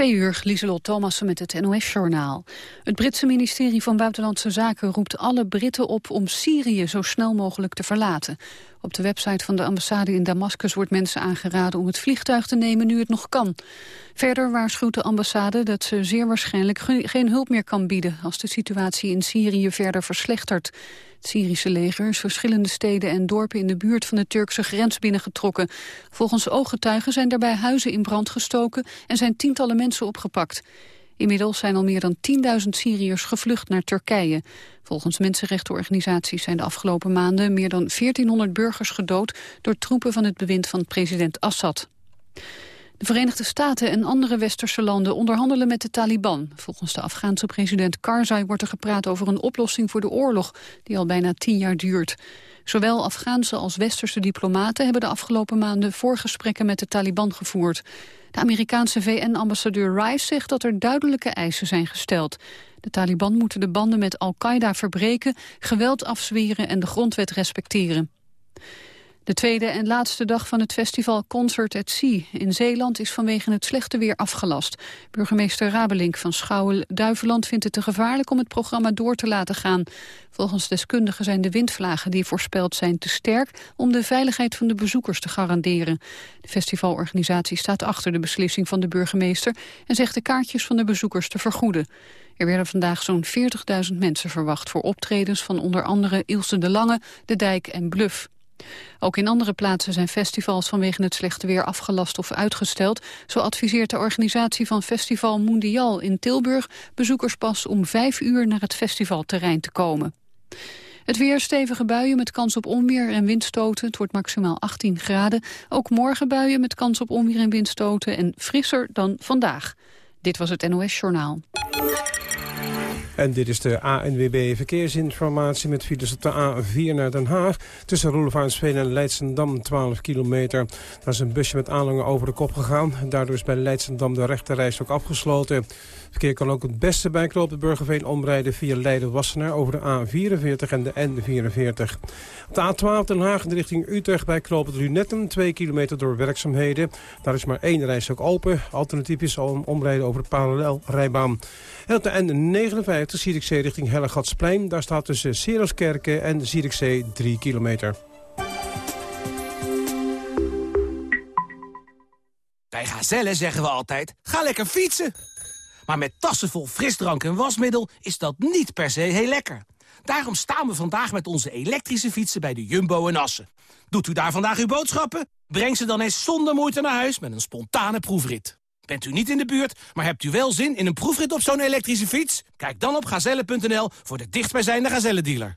Twee uur, Lieselot Thomassen met het NOS-journaal. Het Britse ministerie van Buitenlandse Zaken roept alle Britten op om Syrië zo snel mogelijk te verlaten. Op de website van de ambassade in Damascus wordt mensen aangeraden om het vliegtuig te nemen nu het nog kan. Verder waarschuwt de ambassade dat ze zeer waarschijnlijk geen hulp meer kan bieden als de situatie in Syrië verder verslechtert. Het Syrische leger is verschillende steden en dorpen in de buurt van de Turkse grens binnengetrokken. Volgens ooggetuigen zijn daarbij huizen in brand gestoken en zijn tientallen mensen opgepakt. Inmiddels zijn al meer dan 10.000 Syriërs gevlucht naar Turkije. Volgens mensenrechtenorganisaties zijn de afgelopen maanden meer dan 1400 burgers gedood door troepen van het bewind van president Assad. De Verenigde Staten en andere westerse landen onderhandelen met de Taliban. Volgens de Afghaanse president Karzai wordt er gepraat over een oplossing voor de oorlog, die al bijna tien jaar duurt. Zowel Afghaanse als westerse diplomaten hebben de afgelopen maanden voorgesprekken met de Taliban gevoerd. De Amerikaanse VN-ambassadeur Rice zegt dat er duidelijke eisen zijn gesteld. De Taliban moeten de banden met Al-Qaeda verbreken, geweld afzweren en de grondwet respecteren. De tweede en laatste dag van het festival Concert at Sea in Zeeland is vanwege het slechte weer afgelast. Burgemeester Rabelink van Schouwen-Duiveland vindt het te gevaarlijk om het programma door te laten gaan. Volgens deskundigen zijn de windvlagen die voorspeld zijn te sterk om de veiligheid van de bezoekers te garanderen. De festivalorganisatie staat achter de beslissing van de burgemeester en zegt de kaartjes van de bezoekers te vergoeden. Er werden vandaag zo'n 40.000 mensen verwacht voor optredens van onder andere Ilse de Lange, De Dijk en Bluff. Ook in andere plaatsen zijn festivals vanwege het slechte weer afgelast of uitgesteld. Zo adviseert de organisatie van Festival Mondial in Tilburg bezoekers pas om vijf uur naar het festivalterrein te komen. Het weer stevige buien met kans op onweer en windstoten. Het wordt maximaal 18 graden. Ook morgen buien met kans op onweer en windstoten en frisser dan vandaag. Dit was het NOS Journaal. En dit is de ANWB Verkeersinformatie met files op de A4 naar Den Haag. Tussen Roelevaansveen en Leidsendam 12 kilometer. Daar is een busje met aanlangen over de kop gegaan. Daardoor is bij Leidsendam de rechterreis ook afgesloten. Verkeer kan ook het beste bij de Burgerveen omrijden via Leiden-Wassenaar over de A44 en de N44. Op de A12 Den Haag in de richting Utrecht bij het Lunetten, 2 kilometer door werkzaamheden. Daar is maar één reis ook open. Alternatief is om omrijden over de parallelrijbaan. En op de N59 Zierikzee richting Hellegatsplein. Daar staat tussen Seroskerken en Zierikzee 3 kilometer. Bij Gazelle zeggen we altijd, ga lekker fietsen. Maar met tassen vol frisdrank en wasmiddel is dat niet per se heel lekker. Daarom staan we vandaag met onze elektrische fietsen bij de Jumbo en Assen. Doet u daar vandaag uw boodschappen? Breng ze dan eens zonder moeite naar huis met een spontane proefrit. Bent u niet in de buurt, maar hebt u wel zin in een proefrit op zo'n elektrische fiets? Kijk dan op gazelle.nl voor de dichtstbijzijnde Gazelle-dealer.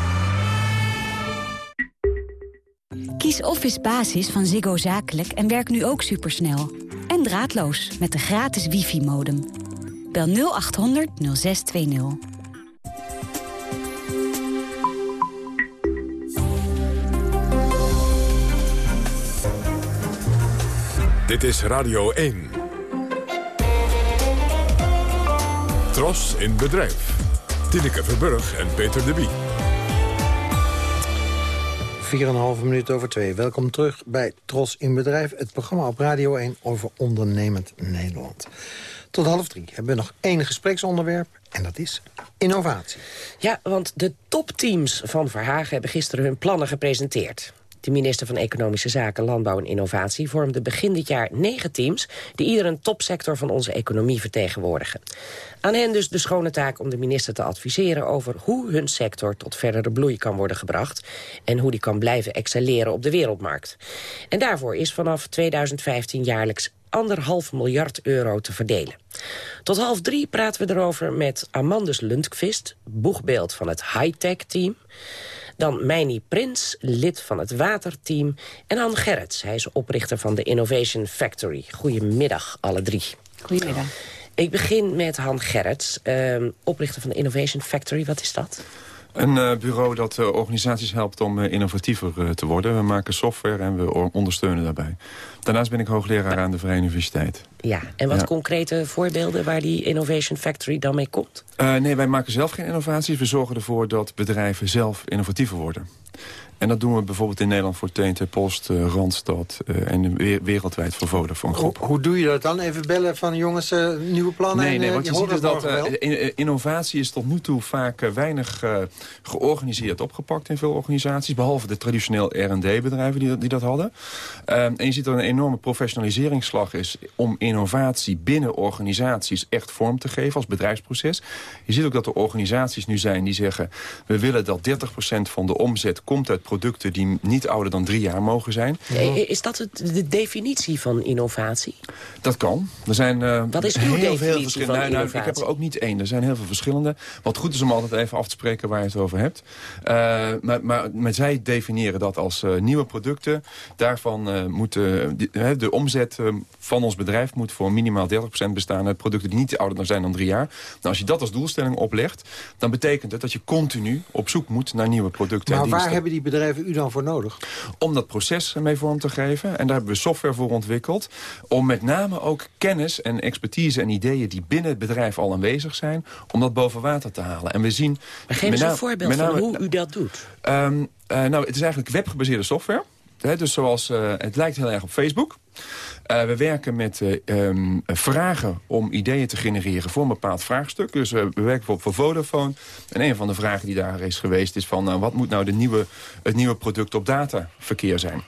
Kies Office Basis van Ziggo Zakelijk en werk nu ook supersnel. En draadloos met de gratis wifi-modem. Bel 0800 0620. Dit is Radio 1. Tros in bedrijf. Tineke Verburg en Peter de Wie. 4,5 minuut over twee. Welkom terug bij Tros in Bedrijf. Het programma op Radio 1 over ondernemend Nederland. Tot half drie hebben we nog één gespreksonderwerp. En dat is innovatie. Ja, want de topteams van Verhagen hebben gisteren hun plannen gepresenteerd. De minister van Economische Zaken, Landbouw en Innovatie... vormde begin dit jaar negen teams... die ieder een topsector van onze economie vertegenwoordigen. Aan hen dus de schone taak om de minister te adviseren... over hoe hun sector tot verdere bloei kan worden gebracht... en hoe die kan blijven excelleren op de wereldmarkt. En daarvoor is vanaf 2015 jaarlijks anderhalf miljard euro te verdelen. Tot half drie praten we erover met Amandus Lundqvist... boegbeeld van het high-tech-team... Dan Meini Prins, lid van het waterteam. En Han Gerrits, hij is oprichter van de Innovation Factory. Goedemiddag, alle drie. Goedemiddag. Ik begin met Han Gerrits, uh, oprichter van de Innovation Factory. Wat is dat? Een uh, bureau dat uh, organisaties helpt om uh, innovatiever te worden. We maken software en we ondersteunen daarbij. Daarnaast ben ik hoogleraar aan de Vrije Universiteit. Ja, en wat ja. concrete voorbeelden waar die Innovation Factory dan mee komt? nee, wij maken zelf geen innovaties. We zorgen ervoor dat bedrijven zelf innovatiever worden. En dat doen we bijvoorbeeld in Nederland voor TNT Post, uh, Randstad uh, en wereldwijd voor Vodafone Groep. Hoe, hoe, doe je dat dan? Even bellen van jongens, uh, nieuwe plannen? Nee, nee, en, want je, je ziet dus dat in, innovatie is tot nu toe vaak weinig georganiseerd opgepakt in veel organisaties. Behalve de traditioneel R&D-bedrijven die, die, dat hadden. en je ziet dat een enorme professionaliseringsslag is om innovatie binnen organisaties echt vorm te geven als bedrijfsproces. Je ziet ook dat er organisaties nu zijn die zeggen, we willen dat 30% van de omzet komt uit producten die niet ouder dan drie jaar mogen zijn. Is dat het, de definitie van innovatie? Dat kan. Er zijn uh, Wat is uw heel definitie veel verschillende. van nou, nou, ik heb er ook niet één. Er zijn heel veel verschillende. Wat goed is om altijd even af te spreken waar je het over hebt. Uh, maar, maar, maar, zij definiëren dat als uh, nieuwe producten. Daarvan moet de, de omzet van ons bedrijf moet voor minimaal 30% bestaan uit producten die niet ouder dan zijn dan drie jaar. Nou, als je dat als doelstelling oplegt, dan betekent het dat je continu op zoek moet naar nieuwe producten maar en waar hebben die bedrijven u dan voor nodig? Om dat proces mee vorm te geven. En daar hebben we software voor ontwikkeld. Om met name ook kennis en expertise en ideeën die binnen het bedrijf al aanwezig zijn... om dat boven water te halen. En we zien... Maar geef eens een voorbeeld van hoe u dat doet. Um, uh, nou, het is eigenlijk webgebaseerde software. He, dus zoals, uh, het lijkt heel erg op Facebook. Uh, we werken met uh, um, vragen om ideeën te genereren voor een bepaald vraagstuk. Dus uh, we werken bijvoorbeeld voor Vodafone. En een van de vragen die daar is geweest is van... wat moet nou de nieuwe, het nieuwe product op dataverkeer zijn?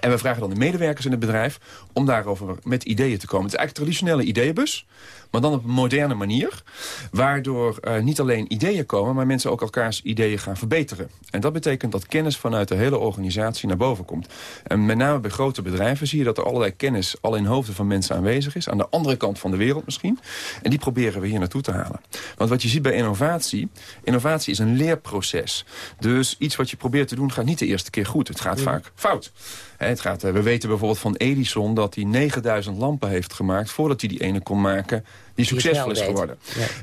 En we vragen dan de medewerkers in het bedrijf om daarover met ideeën te komen. Het is eigenlijk een traditionele ideeënbus, maar dan op een moderne manier. Waardoor uh, niet alleen ideeën komen, maar mensen ook elkaars ideeën gaan verbeteren. En dat betekent dat kennis vanuit de hele organisatie naar boven komt. En met name bij grote bedrijven zie je dat er allerlei kennis al in hoofden van mensen aanwezig is. Aan de andere kant van de wereld misschien. En die proberen we hier naartoe te halen. Want wat je ziet bij innovatie, innovatie is een leerproces. Dus iets wat je probeert te doen gaat niet de eerste keer goed. Het gaat vaak fout. Het gaat, we weten bijvoorbeeld van Edison dat hij 9000 lampen heeft gemaakt... voordat hij die ene kon maken die succesvol is geworden.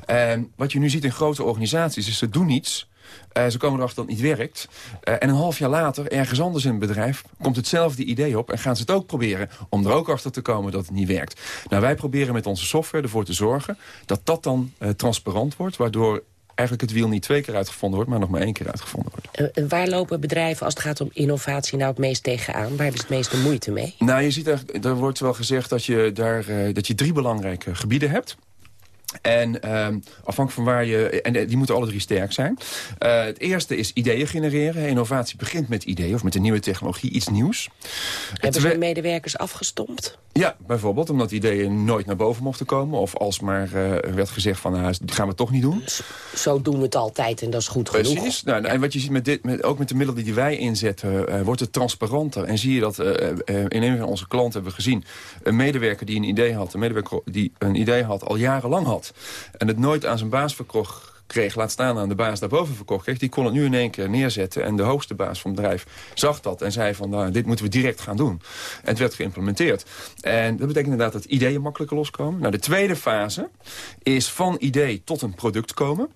Ja. Uh, wat je nu ziet in grote organisaties is ze doen iets... Uh, ze komen erachter dat het niet werkt. Uh, en een half jaar later, ergens anders in het bedrijf... komt hetzelfde idee op en gaan ze het ook proberen... om er ook achter te komen dat het niet werkt. Nou, wij proberen met onze software ervoor te zorgen... dat dat dan uh, transparant wordt... waardoor eigenlijk het wiel niet twee keer uitgevonden wordt... maar nog maar één keer uitgevonden wordt. En waar lopen bedrijven als het gaat om innovatie nou het meest tegenaan? Waar hebben ze het meeste moeite mee? Nou, je ziet, er, er wordt wel gezegd dat je, daar, dat je drie belangrijke gebieden hebt. En uh, afhankelijk van waar je... En die moeten alle drie sterk zijn. Uh, het eerste is ideeën genereren. Innovatie begint met ideeën of met een nieuwe technologie, iets nieuws. Hebben ze medewerkers afgestompt? Ja, bijvoorbeeld omdat ideeën nooit naar boven mochten komen. Of als maar uh, werd gezegd van, nou, dat gaan we toch niet doen. Zo doen we het altijd en dat is goed genoeg. Precies. Nou, ja. En wat je ziet, met dit, met, ook met de middelen die wij inzetten... Uh, wordt het transparanter. En zie je dat in een van onze klanten hebben we gezien... een medewerker die een idee had, een medewerker die een idee had... al jarenlang had en het nooit aan zijn baas verkocht kreeg, laat staan aan de baas daarboven verkocht kreeg... die kon het nu in één keer neerzetten. En de hoogste baas van het bedrijf zag dat en zei van... Nou, dit moeten we direct gaan doen. En het werd geïmplementeerd. En dat betekent inderdaad dat ideeën makkelijker loskomen. Nou, de tweede fase is van idee tot een product komen...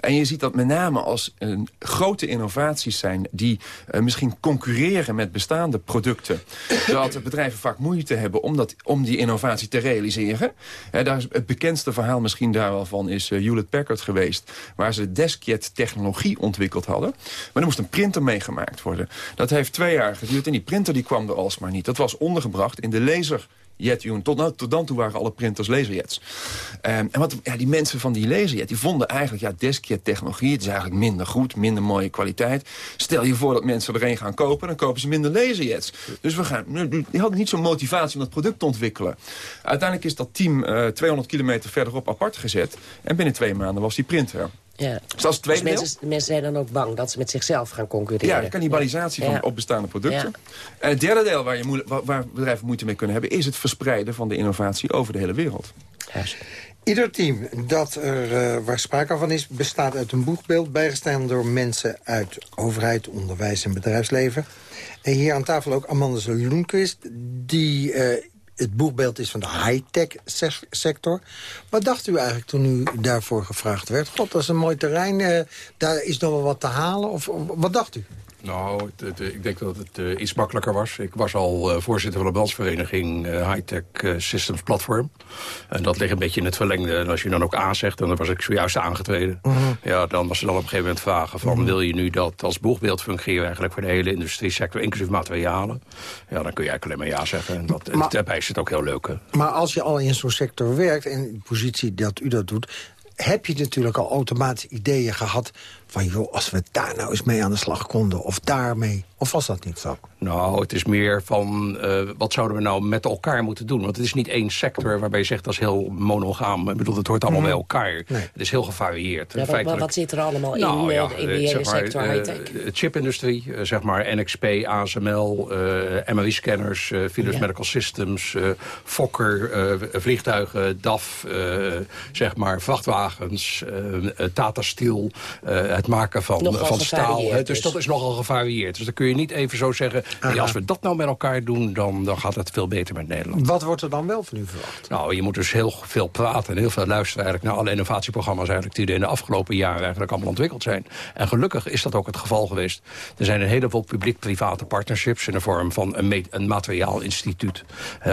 En je ziet dat met name als uh, grote innovaties zijn... die uh, misschien concurreren met bestaande producten... dat bedrijven vaak moeite hebben om, dat, om die innovatie te realiseren. Daar het bekendste verhaal misschien daar wel van is Hewlett-Packard geweest... waar ze Deskjet-technologie ontwikkeld hadden. Maar er moest een printer meegemaakt worden. Dat heeft twee jaar geduurd en die printer die kwam er alsmaar niet. Dat was ondergebracht in de laser tot, nou, tot dan toe waren alle printers laserjets. Um, en wat, ja, die mensen van die laserjet, die vonden eigenlijk... ja, deskjet technologie, het is eigenlijk minder goed, minder mooie kwaliteit. Stel je voor dat mensen er een gaan kopen, dan kopen ze minder laserjets. Dus we gaan, die hadden niet zo'n motivatie om dat product te ontwikkelen. Uiteindelijk is dat team uh, 200 kilometer verderop apart gezet. En binnen twee maanden was die printer. Ja. Dus dat is het tweede dus mensen, mensen, zijn dan ook bang dat ze met zichzelf gaan concurreren. Ja, cannibalisatie van op bestaande producten. En het derde deel waar, je waar, waar bedrijven moeite mee kunnen hebben... is het verspreiden van de innovatie over de hele wereld. Ieder team dat er uh, waar sprake van is... bestaat uit een boegbeeld bijgestaan door mensen uit overheid, onderwijs en bedrijfsleven. En hier aan tafel ook Amanda Loenquist... die uh, het boekbeeld is van de high-tech sector. Wat dacht u eigenlijk toen u daarvoor gevraagd werd? God, dat is een mooi terrein, uh, daar is nog wel wat te halen. Of wat dacht u? Nou, het, ik denk dat het uh, iets makkelijker was. Ik was al uh, voorzitter van de brandsvereniging uh, High-Tech Systems Platform. En dat ligt een beetje in het verlengde. En als je dan ook A zegt, en dan was ik zojuist aangetreden... Mhm. -huh. ja, dan was er dan op een gegeven moment vragen van... Mhm. -huh. wil je nu dat als boegbeeld fungeren eigenlijk voor de hele industriesector... inclusief materialen? Ja, dan kun je eigenlijk alleen maar ja zeggen. En, dat, maar, daarbij is het ook heel leuk. Hè? Maar als je al in zo'n sector werkt, en de positie dat u dat doet heb je natuurlijk al automatisch ideeën gehad... van joh, als we daar nou eens mee aan de slag konden of daarmee. Of was dat niet zo? Nou, het is meer van, uh, wat zouden we nou met elkaar moeten doen? Want het is niet één sector waarbij je zegt, dat is heel monogaam. Ik bedoel, het hoort allemaal mm. bij elkaar. Nee. Het is heel gevarieerd. Ja, wat, wat, zit er allemaal nou, in, ja, in de hele sector high-tech? De chipindustrie, uh, zeg maar NXP, ASML, uh, eh, MRI-scanners, Philips ja. Medical Systems, Fokker, vliegtuigen, DAF, zeg maar vrachtwagens, Tata Steel, het maken van, van staal. Dus. dus dat is nogal gevarieerd. Dus dan kun je niet even zo zeggen als we dat nou met elkaar doen, dan, dan gaat het veel beter met Nederland. Wat wordt er dan wel van u verwacht? Nou, je moet dus heel veel praten en heel veel luisteren eigenlijk naar alle innovatieprogramma's eigenlijk, die er in de afgelopen jaren eigenlijk allemaal ontwikkeld zijn. En gelukkig is dat ook het geval geweest. Er zijn een heleboel publiek-private partnerships in de vorm van een, een materiaalinstituut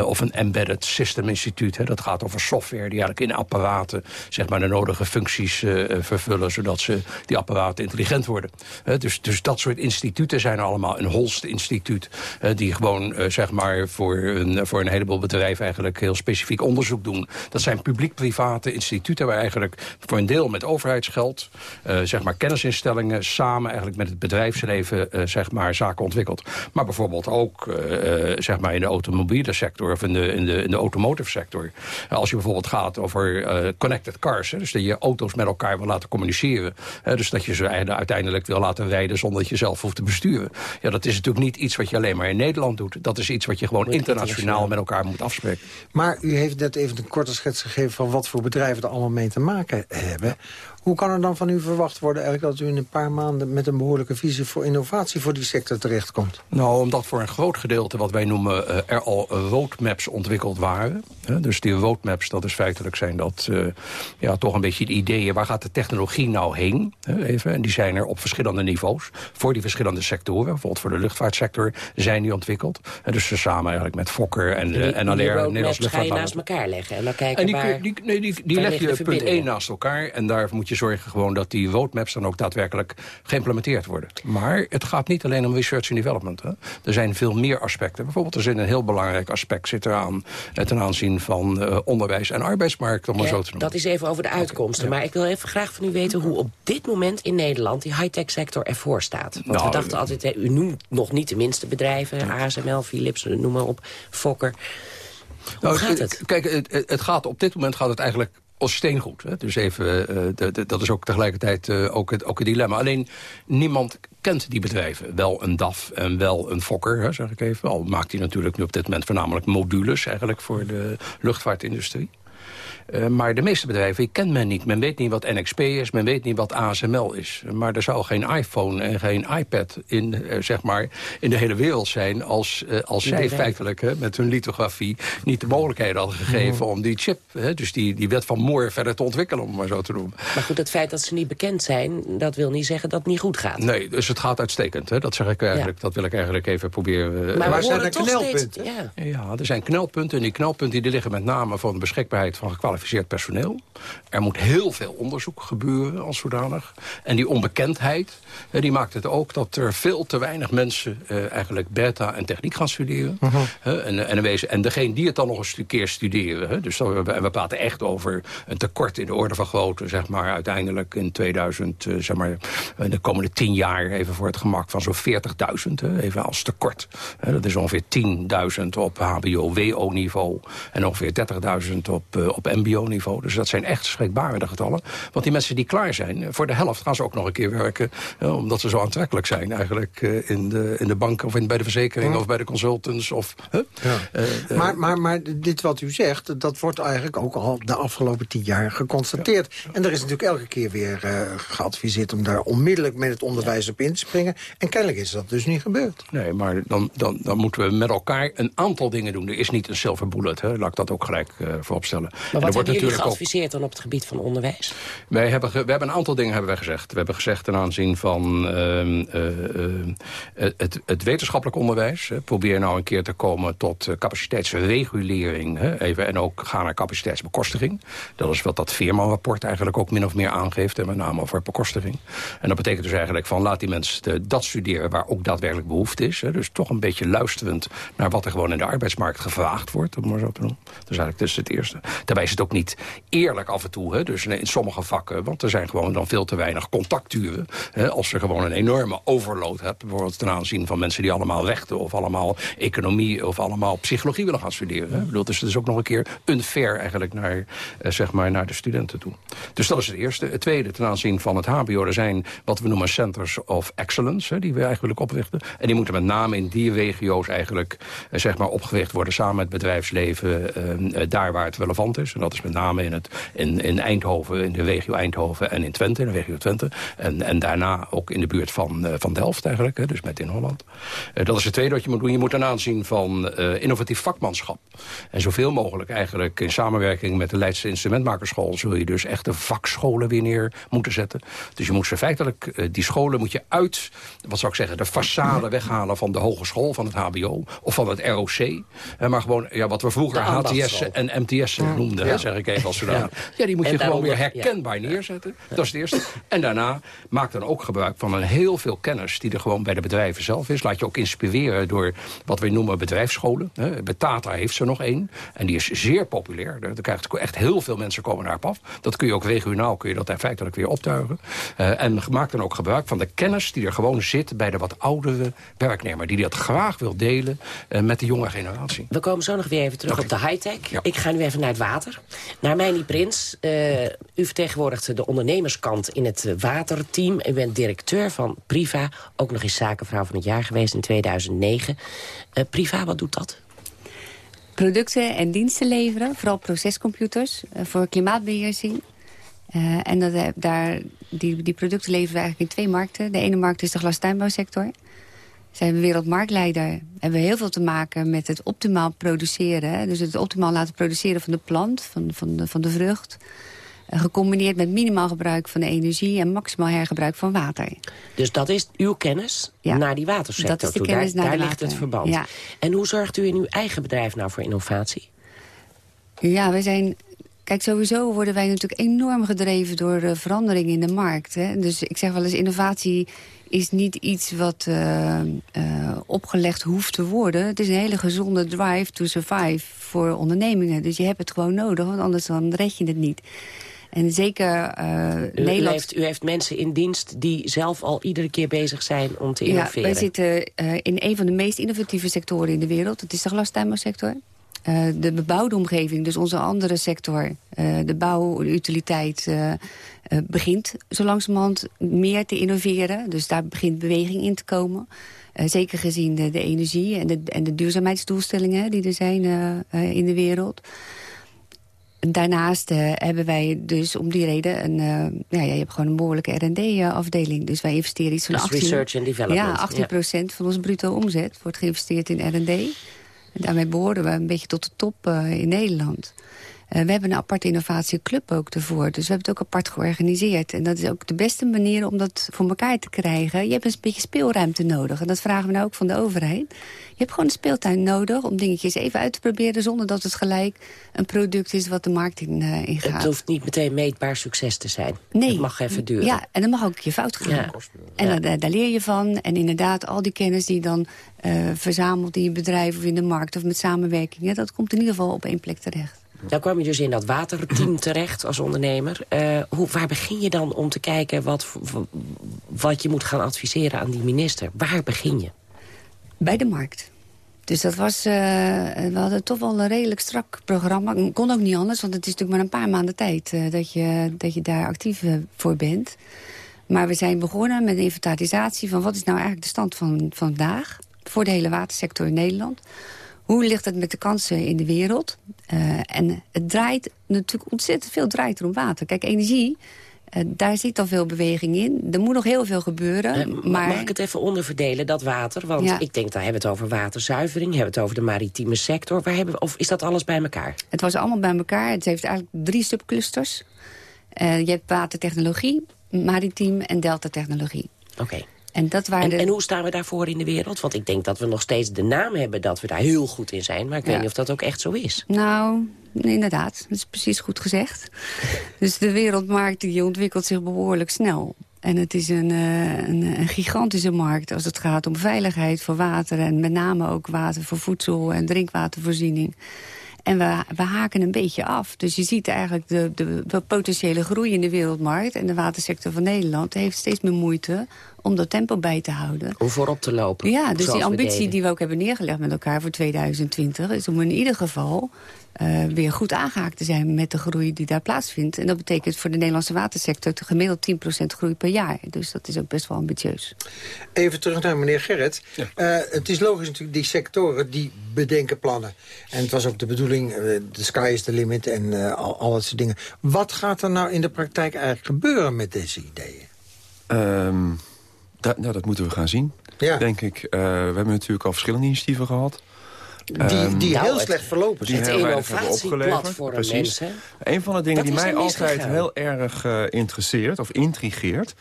of een embedded system instituut. Hè. Dat gaat over software die eigenlijk in apparaten zeg maar, de nodige functies uh, vervullen, zodat ze die apparaten intelligent worden. Dus, dus dat soort instituten zijn allemaal. Een Holst instituut uh, die gewoon uh, zeg maar voor een, voor een heleboel bedrijven eigenlijk heel specifiek onderzoek doen. Dat zijn publiek-private instituten waar eigenlijk voor een deel met overheidsgeld, uh, zeg maar kennisinstellingen, samen eigenlijk met het bedrijfsleven zeg maar zaken ontwikkeld. Maar bijvoorbeeld ook zeg maar in de automobiele sector of in de, in de, in de automotive sector. als je bijvoorbeeld gaat over connected cars, dus dat je auto's met elkaar wil laten communiceren. dus dat je ze uiteindelijk wil laten rijden zonder dat je zelf hoeft te besturen. Ja, dat is natuurlijk niet iets wat je alleen maar in Nederland doet. Dat is iets wat je gewoon internationaal met elkaar moet afspreken. Maar u heeft net even een korte schets gegeven... van wat voor bedrijven er allemaal mee te maken hebben. Hoe kan er dan van u verwacht worden eigenlijk dat u in een paar maanden... met een behoorlijke visie voor innovatie voor die sector terechtkomt? Nou, omdat voor een groot gedeelte wat wij noemen uh, er al roadmaps ontwikkeld waren. Hè? Dus die roadmaps, dat is feitelijk zijn dat uh, ja, toch een beetje de ideeën... waar gaat de technologie nou heen? Hè, even. En die zijn er op verschillende niveaus. Voor die verschillende sectoren, bijvoorbeeld voor de luchtvaartsector... zijn die ontwikkeld. En dus samen eigenlijk met Fokker en, die, en alleen Nederlands luchtvaart. ga je naast elkaar leggen en dan kijken en die, waar... Die, nee, die, die leg je punt 1 naast elkaar en daar moet je zorgen gewoon dat die roadmaps dan ook daadwerkelijk geïmplementeerd worden. Maar het gaat niet alleen om research and development. Hè. Er zijn veel meer aspecten. Bijvoorbeeld er zit een heel belangrijk aspect zit eraan eh, ten aanzien van uh, onderwijs en arbeidsmarkt, om maar zo te noemen. Dat is even over de uitkomsten. Ja. Maar ik wil even graag van u weten hoe op dit moment in Nederland die high-tech sector ervoor staat. Want nou, we dachten altijd, u noemt nog niet de minste bedrijven, ASML, Philips, noem maar op, Fokker. Hoe nou, gaat het? Kijk, het, het, gaat, op dit moment gaat het eigenlijk als steengoed. Hè? Dus even, de, dat is ook tegelijkertijd uh, ook, het, ook een dilemma. Alleen niemand kent die bedrijven. Wel een DAF en wel een Fokker, hè, zeg ik even. Al maakt hij natuurlijk nu op dit moment voornamelijk modules... eigenlijk voor de luchtvaartindustrie. Uh, maar de meeste bedrijven kent men niet. Men weet niet wat NXP is, men weet niet wat ASML is. Maar er zou geen iPhone en geen iPad in, uh, zeg maar, in de hele wereld zijn... als, uh, als zij feitelijk hè, met hun lithografie niet de mogelijkheid hadden gegeven... om die chip, hè, dus die, die wet van Moore verder te ontwikkelen, om maar zo te noemen. Maar goed, het feit dat ze niet bekend zijn... dat wil niet zeggen dat het niet goed gaat. Nee, dus het gaat uitstekend. Hè. Dat, zeg ik eigenlijk, ja. dat wil ik eigenlijk even proberen... Maar waar zijn er knelpunten? Steeds, ja. ja, er zijn knelpunten. En die knelpunten die liggen met name van de beschikbaarheid van gekwalificeerde gekwalificeerd personeel. Er moet heel veel onderzoek gebeuren als zodanig. En die onbekendheid die maakt het ook dat er veel te weinig mensen... eigenlijk beta en techniek gaan studeren. Uh en, en, wezen, en degene die het dan nog eens een keer studeren... dus we, we praten echt over een tekort in de orde van grootte... zeg maar uiteindelijk in 2000, zeg maar, de komende tien jaar... even voor het gemak van zo'n 40.000, even als tekort. dat is ongeveer 10.000 op hbo-wo-niveau... en ongeveer 30.000 op, op mbo-niveau. Dus dat zijn echt schrikbarende getallen. Want die mensen die klaar zijn, voor de helft gaan ze ook nog een keer werken... omdat ze zo aantrekkelijk zijn eigenlijk uh, in, de, in de bank of in, bij de verzekering... of bij de consultants. Of, ja. Uh, maar, maar, maar dit wat u zegt, dat wordt eigenlijk ook al de afgelopen tien jaar geconstateerd. En er is natuurlijk elke keer weer geadviseerd om daar onmiddellijk met het onderwijs op in te springen. En kennelijk is dat dus niet gebeurd. Nee, maar dan, dan, dan moeten we met elkaar een aantal dingen doen. Er is niet een silver bullet, hè. laat ik dat ook gelijk uh, vooropstellen. Maar wat hebben jullie geadviseerd dan op het gebied van onderwijs? Wij hebben, we hebben een aantal dingen hebben wij gezegd. We hebben gezegd ten aanzien van uh, uh, het, het, wetenschappelijk onderwijs. probeer nou een keer te komen tot capaciteitsregulering. Hè, even, en ook gaan naar capaciteitsbekostiging. Dat is wat dat Veerman-rapport eigenlijk ook min of meer aangeeft. En met name over bekostiging. En dat betekent dus eigenlijk van laat die mensen dat studeren waar ook daadwerkelijk behoefte is. Hè. Dus toch een beetje luisterend naar wat er gewoon in de arbeidsmarkt gevraagd wordt. Om maar zo te doen. Dat is eigenlijk dus het eerste. Daarbij is het ook niet eerlijk af en toe. Hè. Dus in sommige vakken, want er zijn gewoon dan veel te weinig contacturen. Hè. Als je gewoon een enorme overload hebt. Bijvoorbeeld ten aanzien van mensen die allemaal rechten of allemaal economie of allemaal psychologie willen gaan studeren. Hè. Bedoel, dus het is ook nog een keer unfair eigenlijk naar, eh, zeg maar, naar de studenten toe. Dus dat is het eerste. Het tweede ten aanzien van het hbo. Er zijn wat we noemen centers of excellence, hè, die we eigenlijk oprichten. En die moeten met name in die regio's eigenlijk eh, zeg maar opgericht worden... samen met bedrijfsleven, eh, eh, daar waar het relevant is. En dat is met name in, het, in, in Eindhoven, in de regio Eindhoven en in Twente, in de regio Twente. En, en daarna ook in de buurt van, van Delft eigenlijk, hè, dus met in Holland. dat is het tweede wat je moet doen. Je moet een aanzien van innovatief vakmanschap. En zoveel mogelijk eigenlijk in samenwerking met de Leidse Instrumentmakerschool... zul je dus echte vakscholen weer neer moeten zetten. Dus je moet ze feitelijk, die scholen moet je uit, wat zou ik zeggen, de façade weghalen van de hogeschool, van het hbo of van het ROC. Maar gewoon ja, wat we vroeger HTS en MTS noemden, ja. Zeg ik even als zodanig. Ja. ja, die moet je gewoon weer herkenbaar neerzetten. Dat is het eerste. En daarna maak dan ook gebruik van een heel veel kennis die er gewoon bij de bedrijven zelf is. Laat je ook inspireren door wat we noemen bedrijfsscholen. Betata heeft ze nog één. En die is zeer populair. Daar krijgt echt heel veel mensen komen daarop af. Dat kun je ook regionaal kun je dat feitelijk weer optuigen. Uh, en maak dan ook gebruik van de kennis die er gewoon zit bij de wat oudere werknemer. Die dat graag wil delen uh, met de jonge generatie. We komen zo nog weer even terug op de high-tech. Ik ga nu even naar het water. Naar Meini Prins. Uh, u vertegenwoordigt de ondernemerskant in het waterteam. U bent directeur van Priva. Ook nog eens zakenvrouw van het jaar geweest in 2009. Priva, wat doet dat? Producten en diensten leveren. Vooral procescomputers voor klimaatbeheersing. En dat, daar, die, die producten leveren we eigenlijk in twee markten. De ene markt is de glastuinbouwsector. Zijn we wereldmarktleider. Hebben we heel veel te maken met het optimaal produceren. Dus het optimaal laten produceren van de plant, van, van, de, van de vrucht. Uh, gecombineerd met minimaal gebruik van de energie... en maximaal hergebruik van water. Dus dat is uw kennis ja. naar die watersector dat is de kennis Daar, naar daar de ligt water. het verband. Ja. En hoe zorgt u in uw eigen bedrijf nou voor innovatie? Ja, wij zijn Kijk, sowieso worden wij natuurlijk enorm gedreven door uh, verandering in de markt. Hè? Dus ik zeg wel eens, innovatie is niet iets wat uh, uh, opgelegd hoeft te worden. Het is een hele gezonde drive to survive voor ondernemingen. Dus je hebt het gewoon nodig, want anders dan red je het niet. En zeker uh, u, Nederland... U heeft, u heeft, mensen in dienst die zelf al iedere keer bezig zijn om te innoveren. Ja, wij zitten in een van de meest innovatieve sectoren in de wereld. Dat is de glastuinbouwsector. Uh, de bebouwde omgeving, dus onze andere sector, uh, de bouw, de utiliteit, uh, begint zo langzamerhand meer te innoveren. Dus daar begint beweging in te komen. zeker gezien de, de, energie en de, en de duurzaamheidsdoelstellingen die er zijn in de wereld. Daarnaast hebben wij dus om die reden een, ja, je hebt gewoon een behoorlijke R&D-afdeling. Dus wij investeren iets van dus 18, research and development. Ja, 18 procent van onze bruto omzet wordt geïnvesteerd in R&D. Daarmee behoren we een beetje tot de top uh, in Nederland. We hebben een aparte innovatieclub ook ervoor. Dus we hebben het ook apart georganiseerd. En dat is ook de beste manier om dat voor elkaar te krijgen. Je hebt een beetje speelruimte nodig. En dat vragen we nou ook van de overheid. Je hebt gewoon een speeltuin nodig om dingetjes even uit te proberen... zonder dat het gelijk een product is wat de markt in, uh, in gaat. Het hoeft niet meteen meetbaar succes te zijn. Nee. Het mag even duren. Ja, en dan mag ook keer fout gaan. Ja. En ja. daar, daar leer je van. En inderdaad, al die kennis die je dan uh, verzamelt in je bedrijf of in de markt... of met samenwerkingen, dat komt in ieder geval op één plek terecht. Nou kwam je dus in dat waterteam terecht als ondernemer. Uh, hoe, waar begin je dan om te kijken wat, wat je moet gaan adviseren aan die minister? Waar begin je? Bij de markt. Dus dat was, uh, we hadden toch wel een redelijk strak programma. Kon ook niet anders, want het is natuurlijk maar een paar maanden tijd... Uh, dat, je, dat je daar actief voor bent. Maar we zijn begonnen met een inventarisatie van... wat is nou eigenlijk de stand van, van vandaag voor de hele watersector in Nederland... Hoe ligt het met de kansen in de wereld? Uh, en het draait natuurlijk ontzettend veel draait er om water. Kijk, energie, uh, daar zit al veel beweging in. Er moet nog heel veel gebeuren. Uh, maar... Mag ik het even onderverdelen, dat water? Want ja. ik denk, daar hebben we het over waterzuivering... hebben we het over de maritieme sector. Waar hebben we, of is dat alles bij elkaar? Het was allemaal bij elkaar. Het heeft eigenlijk drie subclusters. je hebt watertechnologie, maritiem en deltatechnologie. Oké. Okay. En, dat waren en, de... en, hoe staan we daarvoor in de wereld? Want ik denk dat we nog steeds de naam hebben dat we daar heel goed in zijn. Maar ik ja. weet niet of dat ook echt zo is. Nou, inderdaad. Dat is precies goed gezegd. dus de wereldmarkt die ontwikkelt zich behoorlijk snel. En het is een, uh, een, een, gigantische markt als het gaat om veiligheid voor water... en met name ook water voor voedsel en drinkwatervoorziening. En we, we, haken een beetje af. Dus je ziet eigenlijk de, de, de, potentiële groei in de wereldmarkt... en de watersector van Nederland heeft steeds meer moeite om dat tempo bij te houden. Om voorop te lopen. Ja, dus die ambitie die we ook hebben neergelegd met elkaar voor 2020... is om in ieder geval uh, weer goed aangehaakt te zijn met de groei die daar plaatsvindt. En dat betekent voor de Nederlandse watersector gemiddeld 10% groei per jaar. Dus dat is ook best wel ambitieus. Even terug naar meneer Gerrit. Ja. Uh, het is logisch natuurlijk, die sectoren die bedenken plannen. En het was ook de bedoeling, de uh, sky is the limit en al, al dat soort dingen. Wat gaat er nou in de praktijk eigenlijk gebeuren met deze ideeën? Um, da nou, dat moeten we gaan zien, ja. denk ik. Uh, we hebben natuurlijk al verschillende initiatieven gehad. Die, die um, heel nou, slecht verlopen zijn. Het innovatieplatform mensen. Een van de dingen die mij altijd heel erg uh, interesseert of intrigeert...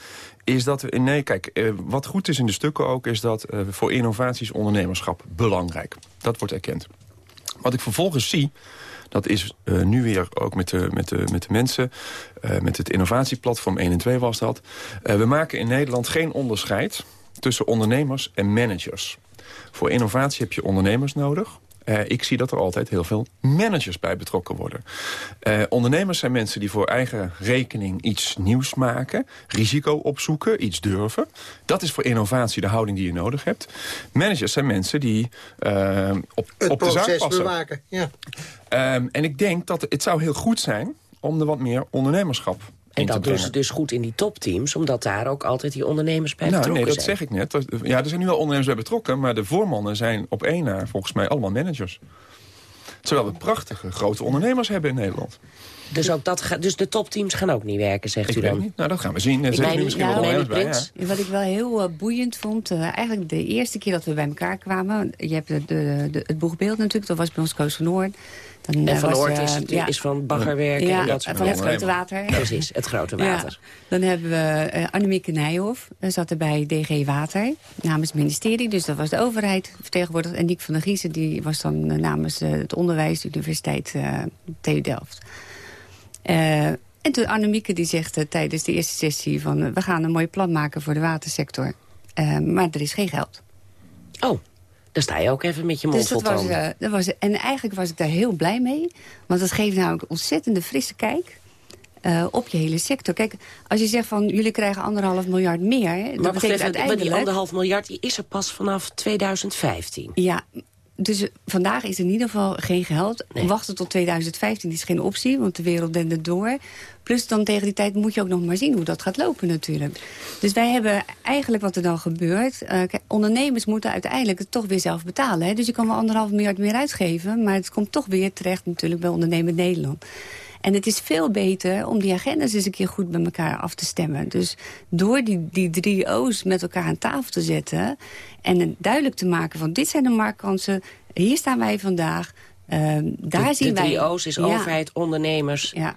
is dat we... Nee, kijk, uh, wat goed is in de stukken ook... is dat uh, voor innovaties ondernemerschap belangrijk. Dat wordt erkend. Wat ik vervolgens zie... Dat is uh, nu weer ook met de, met de, met de mensen, uh, met het innovatieplatform 1 en 2 was dat. Uh, we maken in Nederland geen onderscheid tussen ondernemers en managers. Voor innovatie heb je ondernemers nodig. Uh, ik zie dat er altijd heel veel managers bij betrokken worden. Uh, ondernemers zijn mensen die voor eigen rekening iets nieuws maken. Risico opzoeken, iets durven. Dat is voor innovatie de houding die je nodig hebt. Managers zijn mensen die uh, op, het op de zaak passen. bewaken, ja. en ik denk dat het zou heel goed zijn om er wat meer ondernemerschap en dat doen ze dus goed in die topteams, omdat daar ook altijd die ondernemers bij nou, betrokken nee, dat zijn. zeg ik net. Ja, er zijn nu wel ondernemers bij betrokken, maar de voormannen zijn op één na volgens mij allemaal managers. Terwijl we prachtige grote ondernemers hebben in Nederland. Dus, ook dat ga, dus de topteams gaan ook niet werken, zegt ik u dan? Niet. Nou, dat gaan we zien. Zijn nu misschien nou, wel bij. Ja. Wat ik wel heel uh, boeiend vond, uh, eigenlijk de eerste keer dat we bij elkaar kwamen... je hebt de, de, de, het boegbeeld natuurlijk, dat was bij ons Koos van Noord... Dan, en van Oort is, ja. is van baggerwerken ja, en dat soort van het grote water. Precies, het grote water. Dan hebben we uh, Annemieke Nijhoff, zat er bij DG Water, namens het ministerie. Dus dat was de overheid vertegenwoordigd. En Niek van der Giezen, die was dan uh, namens uh, het onderwijs, de universiteit TU Delft. en toen Annemieke die zegt tijdens de eerste sessie van... we gaan een mooi plan maken voor de watersector. maar er is geen geld. Oh. Dan sta je ook even met je mond dus dat was, uh, dat was, En eigenlijk was ik daar heel blij mee. Want dat geeft nou een ontzettende frisse kijk... Uh, op je hele sector. Kijk, als je zegt van jullie krijgen anderhalf miljard meer... Maar dat betekent even, uiteindelijk... die anderhalf miljard die is er pas vanaf 2015. Ja, dus vandaag is in ieder geval geen geld. Nee. Wachten tot 2015 is geen optie, want de wereld dendert door. Plus dan tegen die tijd moet je ook nog maar zien hoe dat gaat lopen natuurlijk. Dus wij hebben eigenlijk wat er dan gebeurt... Uh, kijk, ondernemers moeten uiteindelijk het toch weer zelf betalen. Hè? Dus je kan wel anderhalf miljard meer uitgeven... maar het komt toch weer terecht natuurlijk bij ondernemer Nederland. En het is veel beter om die agendas eens een keer goed bij elkaar af te stemmen. Dus door die, die drie O's met elkaar aan tafel te zetten... en duidelijk te maken van dit zijn de marktkansen, hier staan wij vandaag... Ehm, daar de, zien de wij, drie O's is Ja. overheid, ondernemers Ja.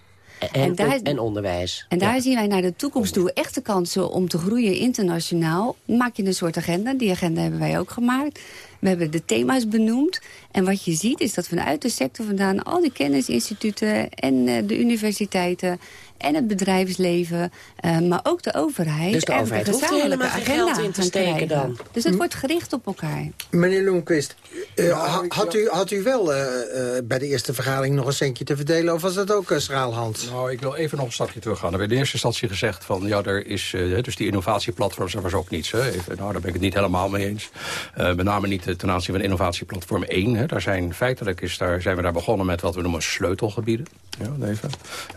en, En onderwijs. En daar zien wij naar de toekomst toe echte kansen om te groeien internationaal. Maak je een soort agenda. Die agenda hebben wij ook gemaakt. We hebben de thema's benoemd. En wat je ziet is dat vanuit de sector vandaan... al die kennisinstituten en eh, de universiteiten en het bedrijfsleven... eh, maar ook de overheid... Dus de er overheid hoeft er gezamenlijke helemaal geen agenda geld in te gaan steken krijgen. dan. Dus het wordt gericht op elkaar. Meneer Loenquist, eh, ha- had, u, had u wel eh, eh, bij de eerste vergadering nog een centje te verdelen... of was dat ook schraalhand? Nou, ik wil even nog een stapje teruggaan. Er werd in eerste instantie gezegd van... ja, er is, dus die innovatieplatforms, daar was ook niets. Hè. Even, nou, daar ben ik het niet helemaal mee eens. Eh, met name niet ten aanzien van innovatieplatform 1. Hè. Daar zijn, feitelijk is daar, zijn we daar begonnen met wat we noemen sleutelgebieden. Ja, even.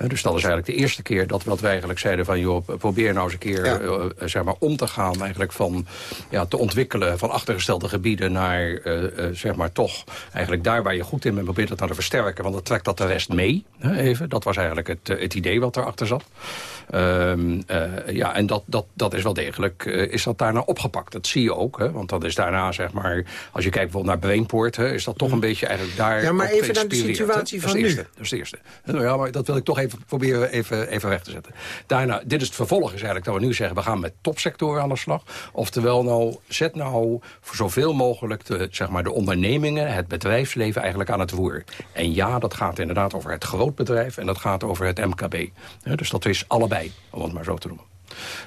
Dus dat is eigenlijk de eerste keer dat wat wij eigenlijk zeiden van... joh, probeer nou eens een keer Ja. eh, eh, zeg maar, om te gaan eigenlijk van ja, te ontwikkelen... van achtergestelde gebieden naar eh, zeg maar toch eigenlijk daar waar je goed in bent... probeer dat nou te versterken, want dan trekt dat de rest mee. Even. Dat was eigenlijk het, eh, het idee wat erachter zat. Ehm, eh, ja, en dat, dat, dat is wel degelijk, eh, is dat daarna opgepakt. Dat zie je ook, hè, want dat is daarna, zeg maar... als je kijkt bijvoorbeeld naar Brainport, hè, is dat toch een beetje eigenlijk daar Ja, maar even naar de hè. situatie Dat is van nu. eerste, Dat is de eerste. Nou ja, maar dat wil ik toch even proberen even, even weg te zetten. Daarna, dit is het vervolg is eigenlijk dat we nu zeggen... we gaan met topsectoren aan de slag. Oftewel, nou, zet nou voor zoveel mogelijk de, zeg maar, de ondernemingen... het bedrijfsleven eigenlijk aan het woer. En ja, dat gaat inderdaad over het grootbedrijf... en dat gaat over het MKB. Dus dat is allebei, om het maar zo te noemen.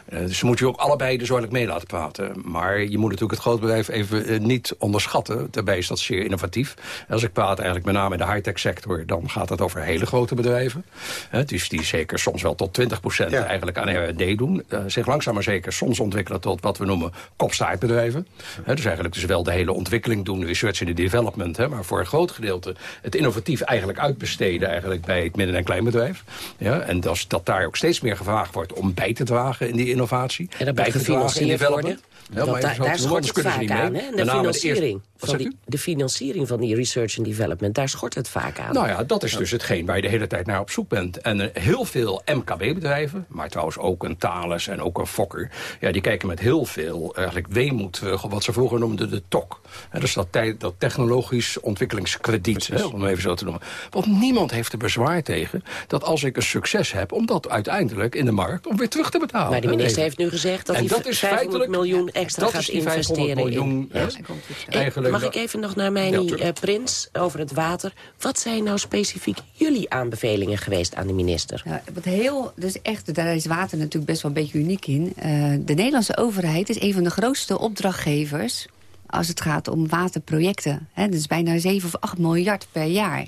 Eh, dus ze moet je ook allebei dus ordelijk mee laten praten. Maar je moet natuurlijk het grootbedrijf even eh, niet onderschatten. Daarbij is dat zeer innovatief. Als ik praat eigenlijk met name in de high-tech sector... dan gaat het over hele grote bedrijven. Eh, dus die zeker soms wel tot 20% eigenlijk aan R&D doen. Zich langzaam maar zeker soms ontwikkelen tot wat we noemen kopstaartbedrijven. Dus eigenlijk dus wel de hele ontwikkeling doen, research en development. Hè, maar voor een groot gedeelte het innovatief eigenlijk uitbesteden... eigenlijk bij het midden- en kleinbedrijf. Ja, en dat, dat daar ook steeds meer gevraagd wordt om bij te dragen in die innovatie. En dat bij moet te dragen in development. worden. Ja, maar daar, schort het vaak aan. Hè? De financiering, van zegt die, de financiering van die research and development, daar schort het vaak aan. Nou ja, dat is dus hetgeen waar je de hele tijd naar op zoek bent. En eh, heel veel MKB-bedrijven, maar trouwens ook een Thales en ook een Fokker... Ja, die kijken met heel veel eigenlijk weemoed terug op wat ze vroeger noemden de TOC. Hè, dus dat, dat technologisch ontwikkelingskrediet, hè, om het even zo te noemen. Want niemand heeft er bezwaar tegen dat als ik een succes heb... om dat uiteindelijk in de markt om weer terug te betalen. Maar de minister even. heeft nu gezegd dat En hij dat is 500 feitelijk- miljoen extra dat gaat is die 500 investeren miljoen, in. hè, Eh, eigenlijk Mag ik even nog naar Ja, tuurlijk. eh, Prins over het water? Wat zijn nou specifiek jullie aanbevelingen geweest aan de minister? Ja, wat heel, dus echt, daar is water natuurlijk best wel een beetje uniek in. Eh, de Nederlandse overheid is een van de grootste opdrachtgevers... als het gaat om waterprojecten. Hè, dat is bijna 7 of 8 miljard per jaar.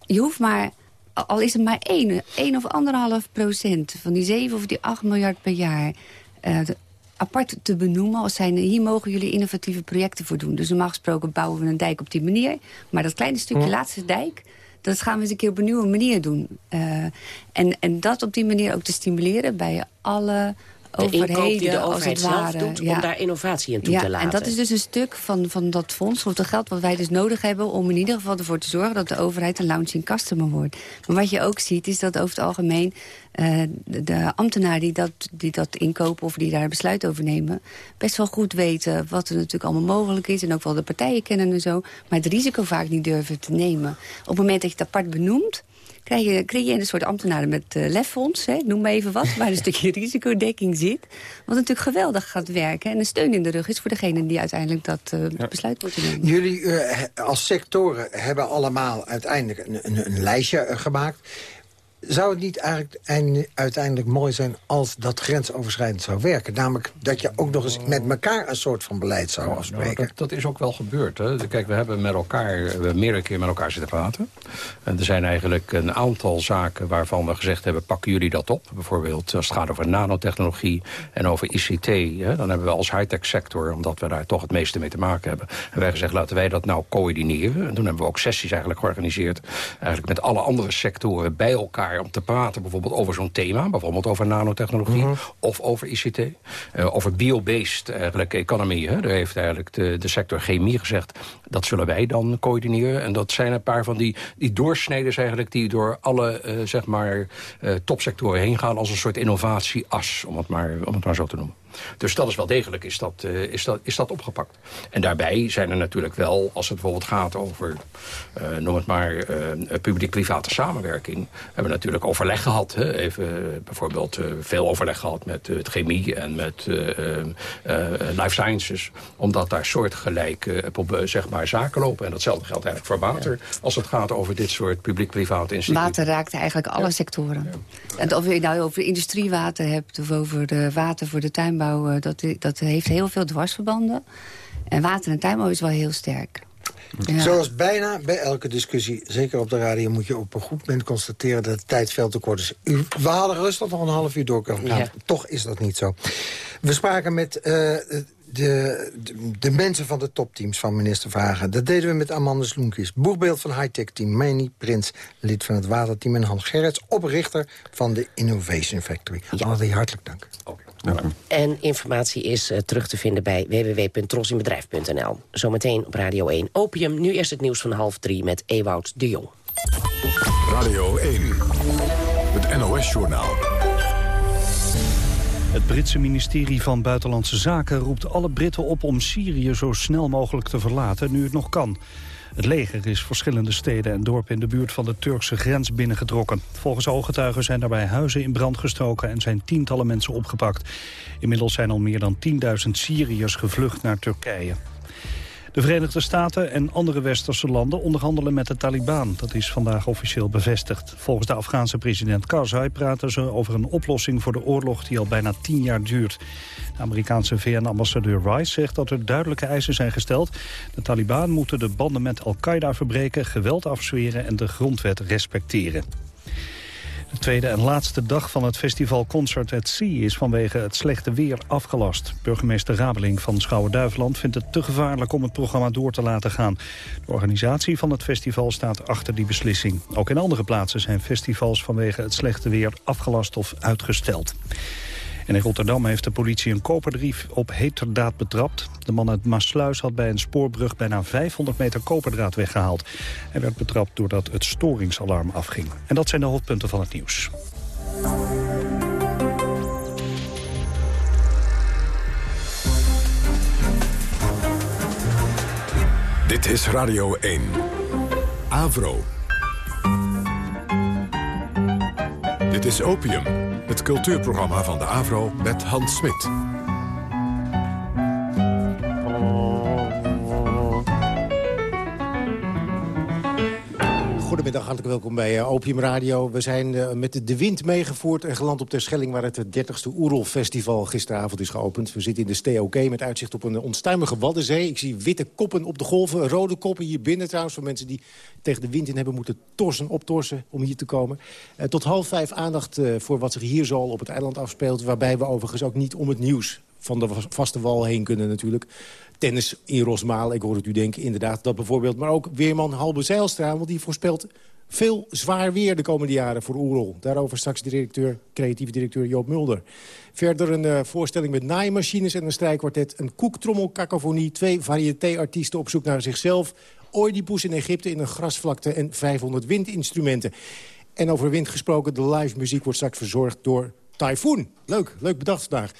Je hoeft maar, al is het maar 1, 1 of anderhalf procent... van die 7 of die 8 miljard per jaar... eh, de- apart te benoemen als zijn... hier mogen jullie innovatieve projecten voor doen. Dus normaal gesproken bouwen we een dijk op die manier. Maar dat kleine stukje Hm. laatste dijk... dat gaan we eens een keer op een nieuwe manier doen. Eh, en, en dat op die manier ook te stimuleren bij alle De inkoop die de als overheid zelf doet Ja. om daar innovatie in toe ja, te laten. en dat is dus een stuk van, van dat fonds, of het geld wat wij dus nodig hebben... om in ieder geval ervoor te zorgen dat de overheid een launching customer wordt. Maar wat je ook ziet, is dat over het algemeen... eh, de, ambtenaren die dat, die dat inkopen of die daar besluit over nemen... best wel goed weten wat er natuurlijk allemaal mogelijk is... en ook wel de partijen kennen en zo... maar het risico vaak niet durven te nemen. Op het moment dat je het apart benoemt creëer je een soort ambtenaren met uh, leffonds, hè, noem maar even wat... waar een stukje risicodekking zit. Wat natuurlijk geweldig gaat werken en een steun in de rug is... voor degene die uiteindelijk dat uh, besluit moeten nemen. Jullie uh, als sectoren hebben allemaal uiteindelijk een, een, een lijstje gemaakt. Zou het niet eigenlijk uiteindelijk mooi zijn als dat grensoverschrijdend zou werken? Namelijk dat je ook nog eens met elkaar een soort van beleid zou afspreken. Nou, dat, dat, is ook wel gebeurd. Hè. Kijk, we hebben met elkaar, we hebben meerdere keer met elkaar zitten praten. En er zijn eigenlijk een aantal zaken waarvan we gezegd hebben... pakken jullie dat op? Bijvoorbeeld als het gaat over nanotechnologie en over ICT. Hè. Dan hebben we als high-tech sector, omdat we daar toch het meeste mee te maken hebben... hebben wij gezegd, laten wij dat nou coördineren. En toen hebben we ook sessies eigenlijk georganiseerd... eigenlijk met alle andere sectoren bij elkaar om te praten bijvoorbeeld over zo'n thema. Bijvoorbeeld over nanotechnologie mm -hmm. of over ICT. Uh, over bio-based eigenlijk economy. Hè. Daar heeft eigenlijk de, de sector chemie gezegd... dat zullen wij dan coördineren. En dat zijn een paar van die, die doorsneders eigenlijk... die door alle uh, zeg maar, uh, topsectoren heen gaan... als een soort innovatieas, om het maar, om het maar zo te noemen. Dus dat is wel degelijk is dat, uh, is dat, is dat opgepakt. En daarbij zijn er natuurlijk wel, als het bijvoorbeeld gaat over... Uh, noem het maar, uh, publiek-private samenwerking... hebben we natuurlijk overleg gehad. Hè? Even bijvoorbeeld veel overleg gehad met het chemie en met life sciences. Omdat daar soortgelijk op zeg maar, zaken lopen. En datzelfde geldt eigenlijk voor water. Als het gaat over dit soort publiek-private instituten. Water raakt eigenlijk alle sectoren. En of je nou over industriewater hebt of over de water voor de tuinbouw... dat, dat heeft heel veel dwarsverbanden. En water en tuinbouw is wel heel sterk. Ja. Zoals bijna bij elke discussie, zeker op de radio... moet je op een goed moment constateren dat de tijd veel te kort is. U, we hadden rustig nog een half uur door kunnen gaan. Ja. Toch is dat niet zo. We spraken met uh, de, de, mensen van de topteams van minister Vragen. Dat deden we met Amanda Sloenkies, boegbeeld van Hightech Team... Manny Prins, lid van het waterteam... en Han Gerrits, oprichter van de Innovation Factory. Ja. Allemaal hartelijk dank. En informatie is uh, terug te vinden bij www.trosinbedrijf.nl. Zometeen op Radio 1 Opium. Nu eerst het nieuws van half drie met Ewout de Jong. Radio 1, het NOS-journaal. Het Britse ministerie van Buitenlandse Zaken roept alle Britten op om Syrië zo snel mogelijk te verlaten, nu het nog kan. Het leger is verschillende steden en dorpen in de buurt van de Turkse grens binnengetrokken. Volgens ooggetuigen zijn daarbij huizen in brand gestoken en zijn tientallen mensen opgepakt. Inmiddels zijn al meer dan 10.000 Syriërs gevlucht naar Turkije. De Verenigde Staten en andere westerse landen onderhandelen met de Taliban. Dat is vandaag officieel bevestigd. Volgens de Afghaanse president Karzai praten ze over een oplossing voor de oorlog die al bijna tien jaar duurt. De Amerikaanse VN-ambassadeur Rice zegt dat er duidelijke eisen zijn gesteld. De Taliban moeten de banden met Al-Qaeda verbreken, geweld afzweren en de grondwet respecteren. De tweede en laatste dag van het festival Concert at Sea is vanwege het slechte weer afgelast. Burgemeester Rabeling van Schouwen-Duiveland vindt het te gevaarlijk om het programma door te laten gaan. De organisatie van het festival staat achter die beslissing. Ook in andere plaatsen zijn festivals vanwege het slechte weer afgelast of uitgesteld. En in Rotterdam heeft de politie een koperdrief op heterdaad betrapt. De man uit Maasluis had bij een spoorbrug bijna 500 meter koperdraad weggehaald. Hij werd betrapt doordat het storingsalarm afging. En dat zijn de hoofdpunten van het nieuws. Dit is Radio 1. Avro. Dit is Opium, het cultuurprogramma van de Avro met Hans Smit. Goedemiddag, hartelijk welkom bij uh, Opium Radio. We zijn uh, met de wind meegevoerd en geland op Terschelling... waar het 30ste Oerol Festival gisteravond is geopend. We zitten in de STOK met uitzicht op een onstuimige Waddenzee. Ik zie witte koppen op de golven, rode koppen hier binnen trouwens... voor mensen die tegen de wind in hebben moeten torsen, optorsen om hier te komen. Tot half vijf aandacht voor wat zich hier zo op het eiland afspeelt... waarbij we overigens ook niet om het nieuws van de vaste wal heen kunnen natuurlijk tennis in Rosmalen. Ik hoor het u denken, inderdaad, dat bijvoorbeeld. Maar ook weerman Halbe Zeilstra, want die voorspelt veel zwaar weer de komende jaren voor Oerol. Daarover straks directeur, creatieve directeur Joop Mulder. Verder een uh, voorstelling met naaimachines en een strijkkwartet. Een koektrommel, cacophonie, twee variété-artiesten op zoek naar zichzelf. Oedipus in Egypte in een grasvlakte en 500 windinstrumenten. En over wind gesproken, de live muziek wordt straks verzorgd door Typhoon. Leuk, leuk bedacht vandaag.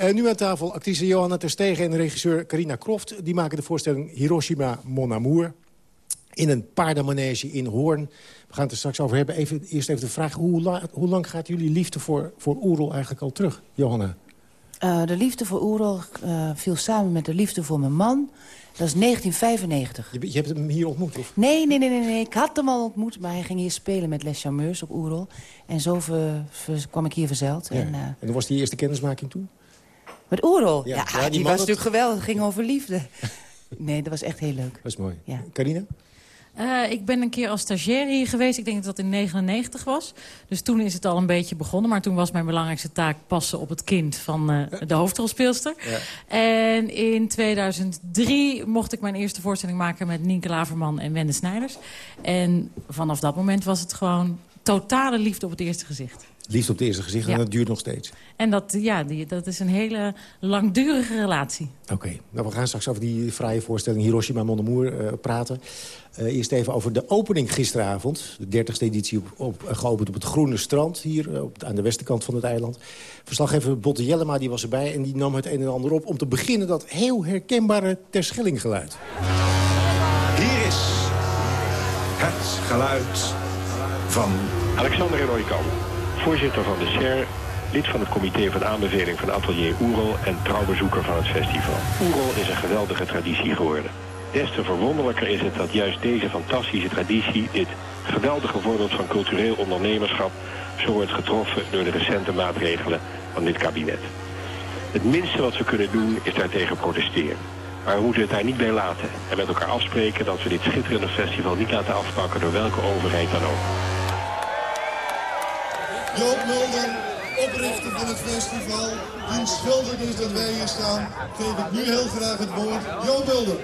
Uh, nu aan tafel actrice Johanna Terstegen en regisseur Carina Kroft. Die maken de voorstelling Hiroshima Mon Amour. In een paardenmanege in Hoorn. We gaan het er straks over hebben. Even, eerst even de vraag, hoe, la, hoe lang gaat jullie liefde voor, voor Oerol eigenlijk al terug, Johanna? Uh, de liefde voor Oerol uh, viel samen met de liefde voor mijn man. Dat is 1995. Je, je, hebt hem hier ontmoet? Of? Nee, nee, nee, nee, nee. Ik had hem al ontmoet, maar hij ging hier spelen met Les Charmeurs op Oerol. En zo ver, ver, kwam ik hier verzeld. Ja. En, uh, en was die eerste kennismaking toen? Met Oerol? Ja, ja, die, die was natuurlijk geweldig. Het ging over liefde. nee, dat was echt heel leuk. Dat is mooi. Ja. Carina? Uh, ik ben een keer als stagiair hier geweest. Ik denk dat dat in 99 was. Dus toen is het al een beetje begonnen. Maar toen was mijn belangrijkste taak passen op het kind van uh, de hoofdrolspeelster. Ja. En in 2003 mocht ik mijn eerste voorstelling maken met Nienke Laverman en Wende Snijders. En vanaf dat moment was het gewoon totale liefde op het eerste gezicht. Liefde op het eerste gezicht en dat duurt nog steeds. En dat, ja, die, dat is een hele langdurige relatie. Oké, nou, we gaan straks over die fraaie voorstelling Hiroshima Mon Amour eh, praten. Eh, eerst even over de opening gisteravond. De 30e editie op, op, eh, geopend op het Groene Strand... hier op, aan de westenkant van het eiland. Verslaggever Botte Jellema die was erbij en die nam het een en ander op... om te beginnen dat heel herkenbare Terschellinggeluid. Hier is het geluid van Alexander Roykan, voorzitter van de SER, lid van het comité van aanbeveling van Atelier Oerol en trouwbezoeker van het festival. Oerol is een geweldige traditie geworden. Des te verwonderlijker is het dat juist deze fantastische traditie, dit geweldige voorbeeld van cultureel ondernemerschap, zo wordt getroffen door de recente maatregelen van dit kabinet. Het minste wat we kunnen doen is daartegen protesteren. Maar we moeten het daar niet bij laten en met elkaar afspreken dat we dit schitterende festival niet laten afpakken door welke overheid dan ook. Joop Mulder, oprichter van het festival, die schuldig is dat wij hier staan, geef ik nu heel graag het woord. Joop Mulder.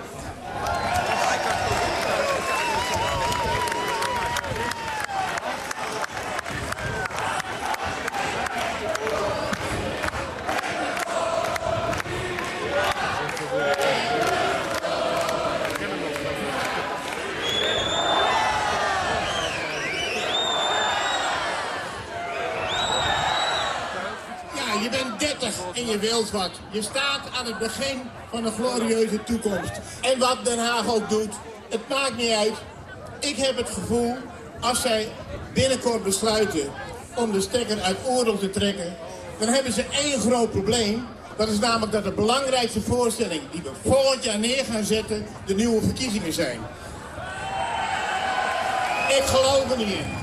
Ja, je bent 30 en je wilt wat. Je staat aan het begin van een glorieuze toekomst. En wat Den Haag ook doet, het maakt niet uit. Ik heb het gevoel, als zij binnenkort besluiten om de stekker uit oorlog te trekken... dan hebben ze één groot probleem. Dat is namelijk dat de belangrijkste voorstelling die we volgend jaar neer gaan zetten... de nieuwe verkiezingen zijn. Ik geloof er niet in.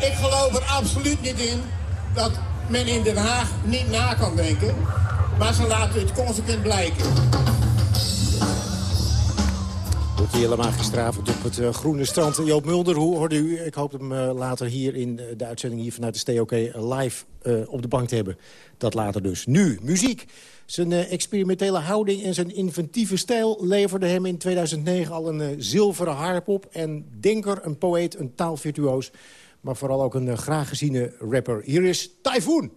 Ik geloof er absoluut niet in dat men in Den Haag niet na kan denken. Maar ze laten het consequent blijken. Botte Jellema gisteravond op het eh, Groene Strand. Joop Mulder, hoe hoorde u? Ik hoop hem eh, later hier in eh, de uitzending hier vanuit de STOK live op de bank te hebben. Dat later dus. Nu, muziek. Zijn experimentele houding en zijn inventieve stijl leverden hem in 2009 al een zilveren harp op. En denker, een poëet, een taalvirtuoos. Maar vooral ook een eh, graag geziene rapper. Hier is Typhoon.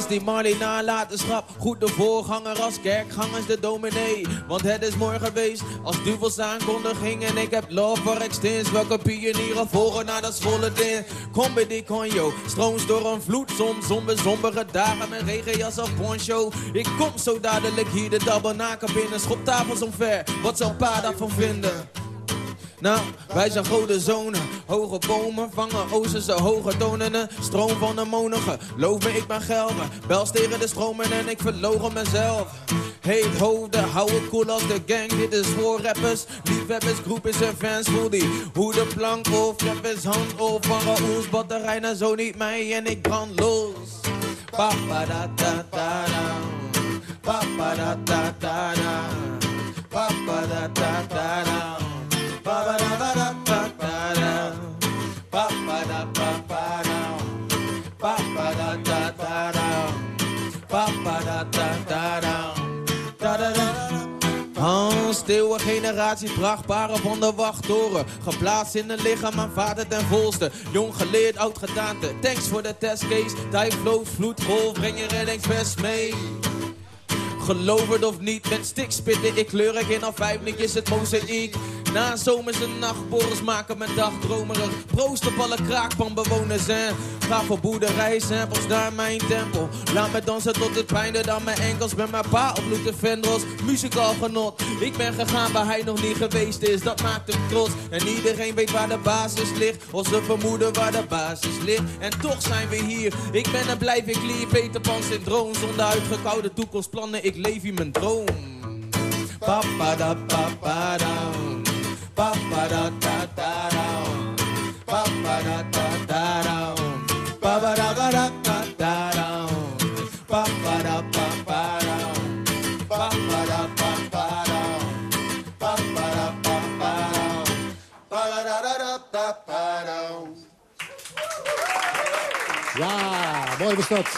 Is die Marley nalatenschap. Goed de voorganger als kerkgangers de dominee. Want het is mooi geweest als duvels aankondiging. En ik heb love voor extens. Welke pionieren volgen naar dat zwolle ding. Kom bij die conjo. Strooms door een vloedzon. Zonder sombere dagen met regenjas of poncho. Ik kom zo dadelijk hier de tabernakel binnen. Schoptafels omver. Wat zal pa daarvan vinden? Nou, wij zijn goede zonen. Hoge bomen vangen oosterse hoge tonen. Stroom van de monige. Loof me, ik ben gelder. Bel tegen de stromen en ik verlogen mezelf. Heet hoofden, hou het cool als de gang. Dit is voor rappers, liefhebbers, groepjes en fans. Voel die hoe de plank of rappers hand of van Raoul's batterij. Nou zo niet mij en ik brand los. Papa da da da da. Papa da da da da. Papa da da da da. Hans Steeuwen, generatie prachtbare van de wachttoren. Geplaatst in een lichaam aan vader ten volste. Jong geleerd, oud gedaante. Thanks voor de testcase. Dijkvloot, vloedgolf, breng je reddingsvest mee. Geloof het of niet, met stikspitten ik kleur ik in al vijf liedjes het mozaïek. Na een zomerse nachtborrels maken mijn dag dromerig. Proost op alle kraakpanbewoners en ga voor boerderij samples naar mijn tempel. Laat me dansen tot het pijn doet aan mijn enkels. Met mijn pa op Luther Vendros, muzikaal genot. Ik ben gegaan waar hij nog niet geweest is, dat maakt hem trots. En iedereen weet waar de basis ligt, of ze vermoeden waar de basis ligt. En toch zijn we hier, ik ben en blijf ik lief. Peter Pan syndroom, zonder uitgekoude toekomstplannen, ik leef in mijn droom. Papa da papa. Ja, was dat.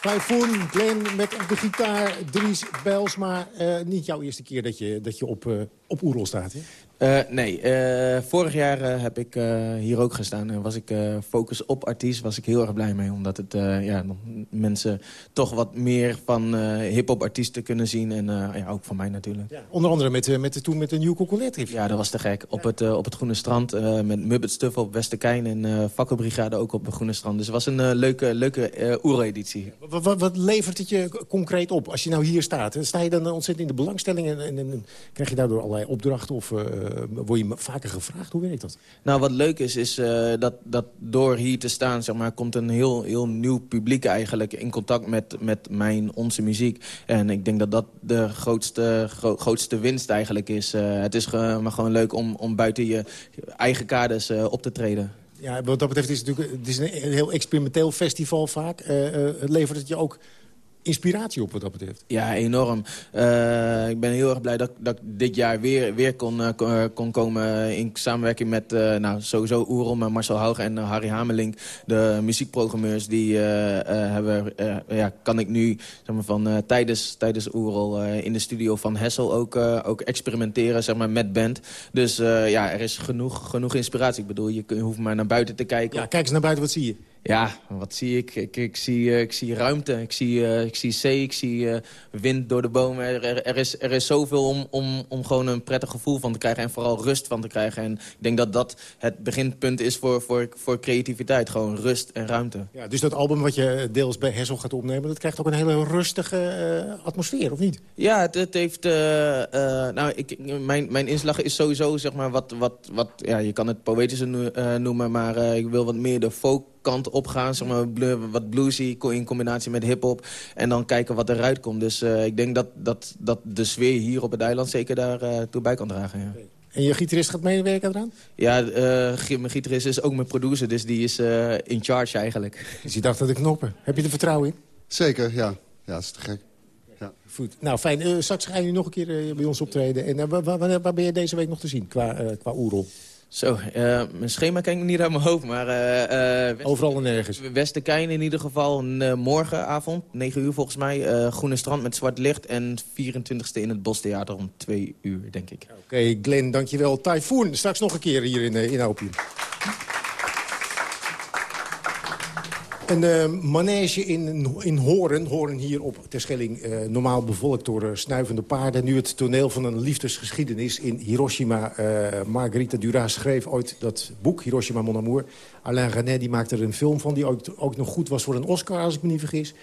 Typhoon, Glenn met de gitaar, Dries Bijlsma. Eh niet jouw eerste keer dat je, dat je op, eh op Oerol staat, hè? Eh, nee, eh, vorig jaar eh, heb ik hier ook gestaan. En was ik focus op artiest, was ik heel erg blij mee. Omdat het ja, mensen toch wat meer van hip-hop artiesten kunnen zien. En ja, ook van mij natuurlijk. Onder andere met, met, de- toen met de New Coconet Ja, dat was te gek. Op, het, op het Groene Strand met Muppet Stuff op Westerkijn. En eh Fakkelbrigade ook op het Groene Strand. Dus het was een leuke, leuke oereditie. Wat, wat, wat levert het je concreet op als je nou hier staat? Sta je dan ontzettend in de belangstelling en, en, en krijg je daardoor allerlei opdrachten? Of word je vaker gevraagd? Hoe werkt dat? Nou, wat leuk is, is eh, dat, dat door hier te staan... Zeg maar, komt een heel, heel nieuw publiek eigenlijk in contact met, met mijn, onze muziek. En ik denk dat dat de grootste, gro- grootste winst eigenlijk is. Eh, het is ge- maar gewoon leuk om, om buiten je eigen kaders eh, op te treden. Ja, wat dat betreft is het natuurlijk het is een heel experimenteel festival vaak. Eh, eh, levert het je ook inspiratie op wat dat betreft? Ja, enorm. Eh, ik ben heel erg blij dat, dat ik dit jaar weer, weer kon, eh, kon, eh, kon komen in samenwerking met eh, nou, sowieso Oerol, maar Marcel Hauge en Harry Hamelink. De muziekprogrammeurs, die hebben, ja, kan ik nu zeg maar, van, tijdens, tijdens Oerol in de studio van Hessel ook, ook experimenteren zeg maar, met band. Dus ja, er is genoeg, genoeg inspiratie. Ik bedoel, je, je hoeft maar naar buiten te kijken. Ja, kijk eens naar buiten, wat zie je? Ja, wat zie ik? Ik, ik, zie, eh, ik zie ruimte, ik zie, eh, ik zie zee, ik zie eh, wind door de bomen. Er, er, er is, er is zoveel om, om, om gewoon een prettig gevoel van te krijgen... en vooral rust van te krijgen. En ik denk dat dat het beginpunt is voor, voor, voor creativiteit. Gewoon rust en ruimte. Ja, dus dat album wat je deels bij Hessel gaat opnemen... dat krijgt ook een hele rustige atmosfeer, of niet? Ja, het, het heeft... nou, ik, mijn, mijn inslag is sowieso, zeg maar, wat... wat, wat ja, je kan het poëtische no- noemen, maar ik wil wat meer de folk kant opgaan. Zeg maar, blu- wat bluesy in combinatie met hiphop. En dan kijken wat eruit komt. Dus eh, ik denk dat, dat, dat de sfeer hier op het eiland zeker daartoe toe bij kan dragen. Ja, En je gitarist gaat meewerken eraan? ja eh, mijn gitarist is ook mijn producer, dus die is eh, in charge eigenlijk. Dus je dacht dat ik knoppen. Heb je er vertrouwen in? Zeker, ja. Ja, dat is te gek. Goed. Nou, fijn. Eh, straks ga je nu nog een keer eh, bij ons optreden. En eh, waar, waar, waar ben je deze week nog te zien qua, eh qua Oerol? Zo, eh, mijn schema ken ik niet uit mijn hoofd, maar... eh, West- Overal en nergens. Westerkijn in ieder geval, morgenavond, 9 uur volgens mij. Groene Strand met zwart licht en 24e in het Bostheater om 2 uur, denk ik. Oké, Glenn, dankjewel. Typhoon, straks nog een keer hier in, in Opium. Een eh, manege in, in Horen, Horen hier op Terschelling, eh, normaal bevolkt door eh, snuivende paarden. Nu het toneel van een liefdesgeschiedenis in Hiroshima. Margarita Duras schreef ooit dat boek, Hiroshima Mon Amour. Alain René die maakte er een film van, die ook, ook nog goed was voor een Oscar, als ik me niet vergis.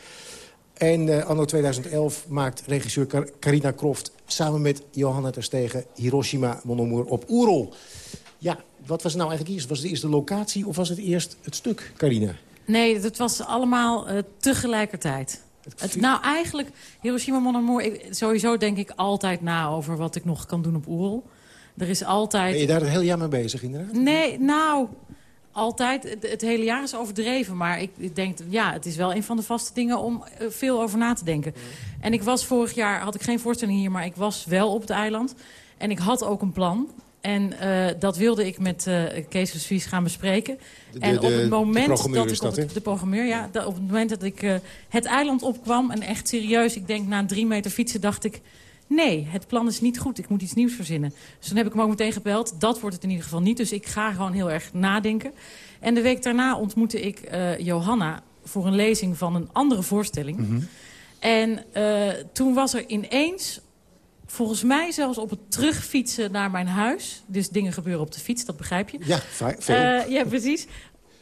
En anno 2011 maakt regisseur Car- Carina Croft samen met Johanna Terstegen Hiroshima Mon Amour op Oerol. Ja, wat was het nou eigenlijk eerst? Was het eerst de locatie of was het eerst het stuk, Carina? Nee, dat was allemaal eh, tegelijkertijd. Het, nou, eigenlijk, Hiroshima Mon Amour... ik- sowieso denk ik altijd na over wat ik nog kan doen op Oerol. Er is altijd... Ben je daar het hele jaar mee bezig, inderdaad? Nee, nou, altijd. Het, het hele jaar is overdreven. Maar ik, ik denk, ja, het is wel een van de vaste dingen om eh, veel over na te denken. En ik was vorig jaar, had ik geen voorstelling hier, maar ik was wel op het eiland. En ik had ook een plan. En eh, dat wilde ik met eh Kees de Suisse gaan bespreken. De- en op het moment dat is ik op dat, het, de programmeur, ja, dat op het moment dat ik het eiland opkwam en echt serieus, ik denk na drie meter fietsen, dacht ik, nee, het plan is niet goed. Ik moet iets nieuws verzinnen. Dus toen heb ik hem ook meteen gebeld. Dat wordt het in ieder geval niet. Dus ik ga gewoon heel erg nadenken. En de week daarna ontmoette ik eh, Johanna voor een lezing van een andere voorstelling. Mhm. En toen was er ineens, volgens mij zelfs op het terugfietsen naar mijn huis... dus dingen gebeuren op de fiets, dat begrijp je. Ja, veel. Eh, ja, precies.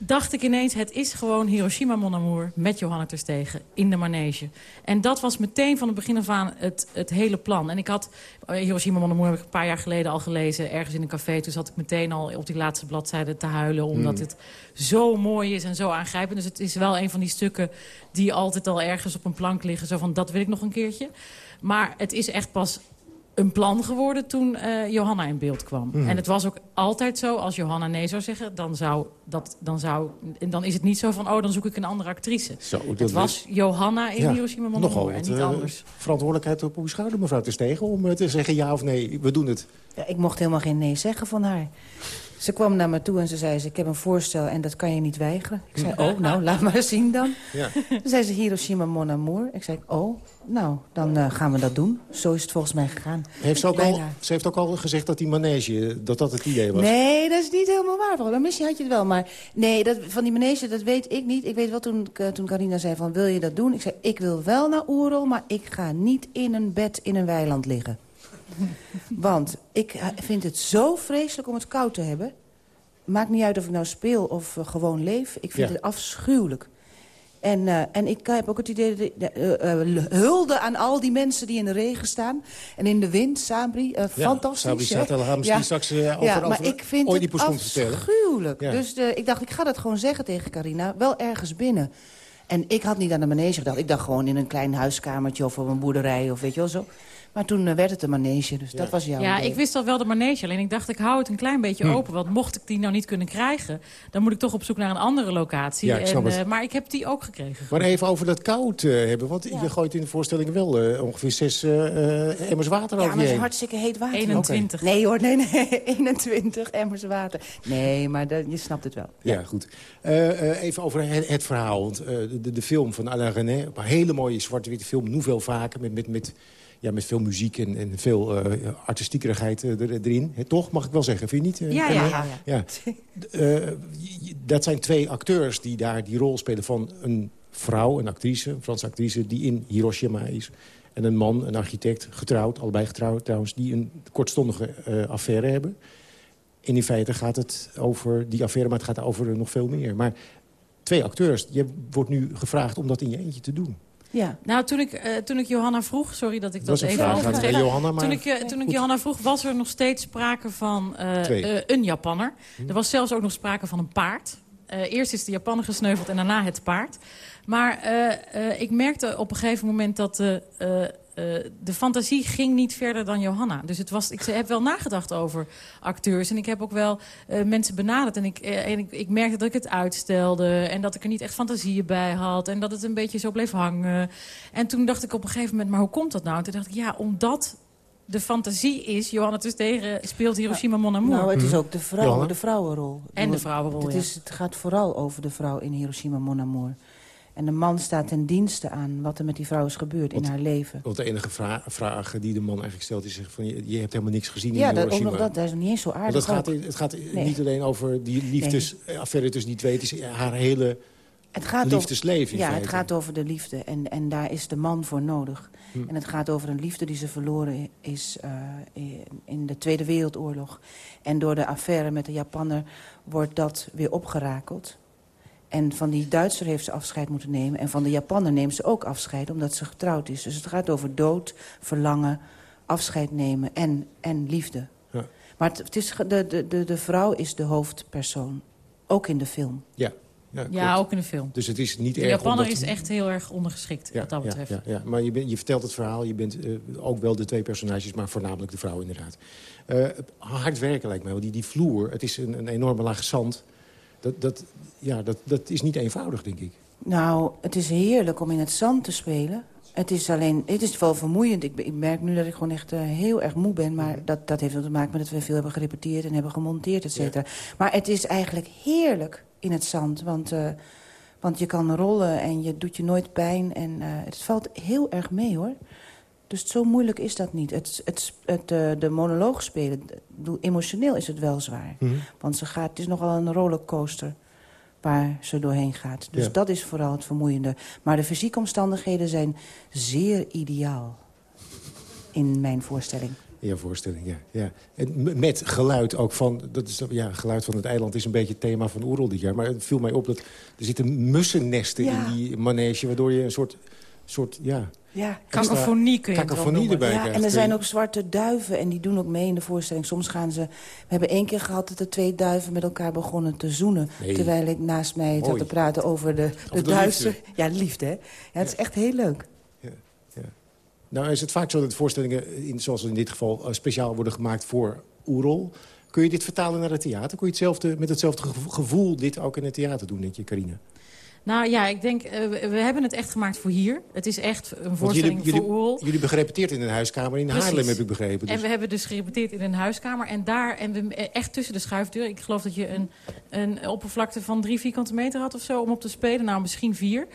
Dacht ik ineens, het is gewoon Hiroshima Mon Amour met Johanna Terstegen in de manege. En dat was meteen van het begin af aan het, het hele plan. En ik had eh, Hiroshima Mon Amour heb ik een paar jaar geleden al gelezen, ergens in een café. Toen zat ik meteen al op die laatste bladzijde te huilen, omdat Hmm. het zo mooi is en zo aangrijpend. Dus het is wel een van die stukken die altijd al ergens op een plank liggen. Zo van, dat wil ik nog een keertje. Maar het is echt pas een plan geworden toen eh, Johanna in beeld kwam. Mhm. En het was ook altijd zo, als Johanna nee zou zeggen... dan, zou dat, dan, zou, en dan is het niet zo van, oh, dan zoek ik een andere actrice. Zo, dat het was Johanna in Ja, Hiroshima Mon Nogal Amour en niet eh, anders. verantwoordelijkheid op uw schouder, mevrouw Ter Stegen... om eh, te zeggen ja of nee, we doen het. Ja, ik mocht helemaal geen nee zeggen van haar. Ze kwam naar me toe en ze zei, ze, ik heb een voorstel en dat kan je niet weigeren. Ik zei, oh, nou, laat maar zien dan. Ja. Toen zei ze, Hiroshima Mon Amour. Ik zei, oh, nou, dan eh, gaan we dat doen. Zo is het volgens mij gegaan. Heeft ze, ook al, ze heeft ook al gezegd dat die manege, dat dat het idee was. Nee, dat is niet helemaal waar. Volgens- Misschien had je het wel, maar nee, dat, van die manege, dat weet ik niet. Ik weet wel toen, eh, toen Carina zei van, wil je dat doen? Ik zei, ik wil wel naar Oerol, maar ik ga niet in een bed in een weiland liggen. Want ik eh, vind het zo vreselijk om het koud te hebben. Maakt niet uit of ik nou speel of gewoon leef. Ik vind Ja. het afschuwelijk. En, eh, en ik heb ook het idee, eh, hulde aan al die mensen die in de regen staan. En in de wind, Sabri, Ja, fantastisch. Sabri hè? Zaterham, die straks, eh, over- ja, maar over ik vind Oedipus het afschuwelijk. Ja. Dus eh, ik dacht, ik ga dat gewoon zeggen tegen Carina. Wel ergens binnen. En ik had niet aan de manege gedacht. Ik dacht gewoon in een klein huiskamertje of op een boerderij of weet je wel zo. Maar toen eh, werd het een manege, dus dat was jouw Ja, idee. ik wist al wel de manege. Alleen ik dacht, ik hou het een klein beetje Hm. open. Want mocht ik die nou niet kunnen krijgen... dan moet ik toch op zoek naar een andere locatie. Ja, ik snap en, het. eh, maar ik heb die ook gekregen. Maar even over dat koud eh, hebben. Want je gooit in de voorstelling wel eh, ongeveer zes emmers water Ja, over maar je het is hartstikke heet water. 21. Nee hoor, nee, nee. 21 emmers water. Nee, maar dat, je snapt het wel. Ja, goed. Eh, eh, even over het, het verhaal. Want eh, de, de film van Alain René, een hele mooie zwart-witte film, Nouvelle Vaken, met, met, met, ja, met veel muziek en, en veel eh artistiekerigheid eh, er, erin. Toch, mag ik wel zeggen, vind je niet? eh, Ja, ja, ja. Je- je- dat zijn twee acteurs die daar die rol spelen van een vrouw, een actrice, een Franse actrice, die in Hiroshima is. En een man, een architect, getrouwd, allebei getrouwd trouwens, die een kortstondige affaire hebben. En in feite gaat het over die affaire, maar het gaat over nog veel meer. Maar twee acteurs, je wordt nu gevraagd om dat in je eentje te doen. Ja. Nou, toen ik, eh, toen ik Johanna vroeg, sorry dat ik Dat even overtrek. Johanna, maar- Toen ik, eh, toen ik. Johanna vroeg, was er nog steeds sprake van eh, eh, een Japanner. Er was zelfs ook nog sprake van een paard. Eh, eerst is de Japanner gesneuveld en daarna het paard. Maar eh, eh, ik merkte op een gegeven moment dat de, eh, eh, de fantasie ging niet verder dan Johanna. Dus het was, ik heb wel nagedacht over acteurs. En ik heb ook wel eh, mensen benaderd. En, ik, eh, en ik, ik merkte dat ik het uitstelde. En dat ik er niet echt fantasieën bij had. En dat het een beetje zo bleef hangen. En toen dacht ik op een gegeven moment, maar hoe komt dat nou? En toen dacht ik, ja, omdat de fantasie is... Johanna tegen speelt Hiroshima Mon Amour. Nou, het is ook de, vrouw, de vrouwenrol. En de vrouwenrol, het, ja. is, het gaat vooral over de vrouw in Hiroshima Mon Amour. En de man staat ten dienste aan wat er met die vrouw is gebeurd in haar leven. Want de enige vra vraag die de man eigenlijk stelt is van... je, je hebt helemaal niks gezien Ja, in dat, ook Hiroshima. nog dat, dat is niet eens zo Want aardig. het gaat, het gaat Nee. niet alleen over die liefdesaffaire tussen die twee. Het is haar hele Het gaat liefdesleven over, in Ja, feite. het gaat over de liefde. En, en daar is de man voor nodig. Hm. En het gaat over een liefde die ze verloren is eh, in- in de Tweede Wereldoorlog. En door de affaire met de Japanner wordt dat weer opgerakeld. En van die Duitser heeft ze afscheid moeten nemen. En van de Japanner neemt ze ook afscheid, omdat ze getrouwd is. Dus het gaat over dood, verlangen, afscheid nemen en, en liefde. Ja. Maar het, het is, de, de, de, de vrouw is de hoofdpersoon. Ook in de film. Ja, ja, Ja, ook in de film. Dus het is niet De erg Japanner omdat- is echt heel erg ondergeschikt, Ja, wat dat ja, betreft. Ja, ja. Maar je, bent, je vertelt het verhaal, je bent eh, ook wel de twee personages... maar voornamelijk de vrouw inderdaad. Eh, hard werken lijkt mij wel. Die, die vloer, het is een, een enorme laag zand. Dat, dat, ja, dat, dat is niet eenvoudig, denk ik. Nou, het is heerlijk om in het zand te spelen. Het is alleen, het is wel vermoeiend. Ik, ik merk nu dat ik gewoon echt eh, heel erg moe ben. Maar dat, dat heeft wel te maken met dat we veel hebben gerepeteerd en hebben gemonteerd, et cetera. Maar het is eigenlijk heerlijk in het zand. Want, eh, want je kan rollen en je doet je nooit pijn. En eh, het valt heel erg mee, hoor. Dus zo moeilijk is dat niet. Het, het, het, eh, de monoloog spelen, emotioneel is het wel zwaar. Mhm. Want ze gaat, het is nogal een rollercoaster waar ze doorheen gaat. Dus Ja. dat is vooral het vermoeiende. Maar de fysieke omstandigheden zijn zeer ideaal in mijn voorstelling. Ja, voorstelling, ja. ja. En met geluid ook van... Dat is, ja, geluid van het eiland is een beetje het thema van Oerol dit jaar. Maar het viel mij op dat er zitten mussennesten Ja. in die manege... waardoor je een soort... soort ja, Ja, Cacophonie kun je noemen. erbij Ja, krijgt. en er zijn ook zwarte duiven en die doen ook mee in de voorstelling. Soms gaan ze... We hebben één keer gehad dat de twee duiven met elkaar begonnen te zoenen. Nee. Terwijl ik naast mij zat te praten over de, de, de Duitse... liefde. Ja, liefde, hè? Ja, het is echt heel leuk. Ja, ja. Nou is het vaak zo dat voorstellingen, in, zoals in dit geval... eh, speciaal worden gemaakt voor Oerol. Kun je dit vertalen naar het theater? Kun je hetzelfde, met hetzelfde gevo- gevoel dit ook in het theater doen, denk je, Carine? Nou ja, ik denk, eh, we, hebben het echt gemaakt voor hier. Het is echt een voorstelling jullie, jullie, voor Oerol. jullie hebben gerepeteerd in een huiskamer in Precies. Haarlem, heb ik begrepen. Dus. En we hebben dus gerepeteerd in een huiskamer. En daar, en we, echt tussen de schuifdeuren. Ik geloof dat je een, een oppervlakte van drie vierkante meter had of zo om op te spelen. Nou, misschien vier.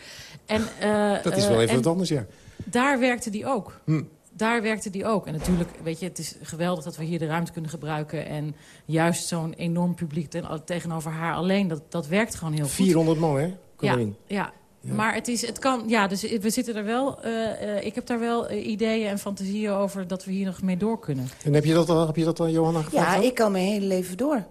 En, eh, dat is wel eh, even en wat anders, ja. Daar werkte die ook. Hm. Daar werkte die ook. En natuurlijk, weet je, het is geweldig dat we hier de ruimte kunnen gebruiken. En juist zo'n enorm publiek ten- tegenover haar alleen, dat, dat werkt gewoon heel goed. 400 man, hè? Ja, ja. Maar het, is, het kan, ja, dus we zitten er wel, eh, eh, ik heb daar wel eh, ideeën en fantasieën over dat we hier nog mee door kunnen. En heb je dat al, heb je dat al Johanna, gevraagd? Ja, ik kan mijn hele leven door.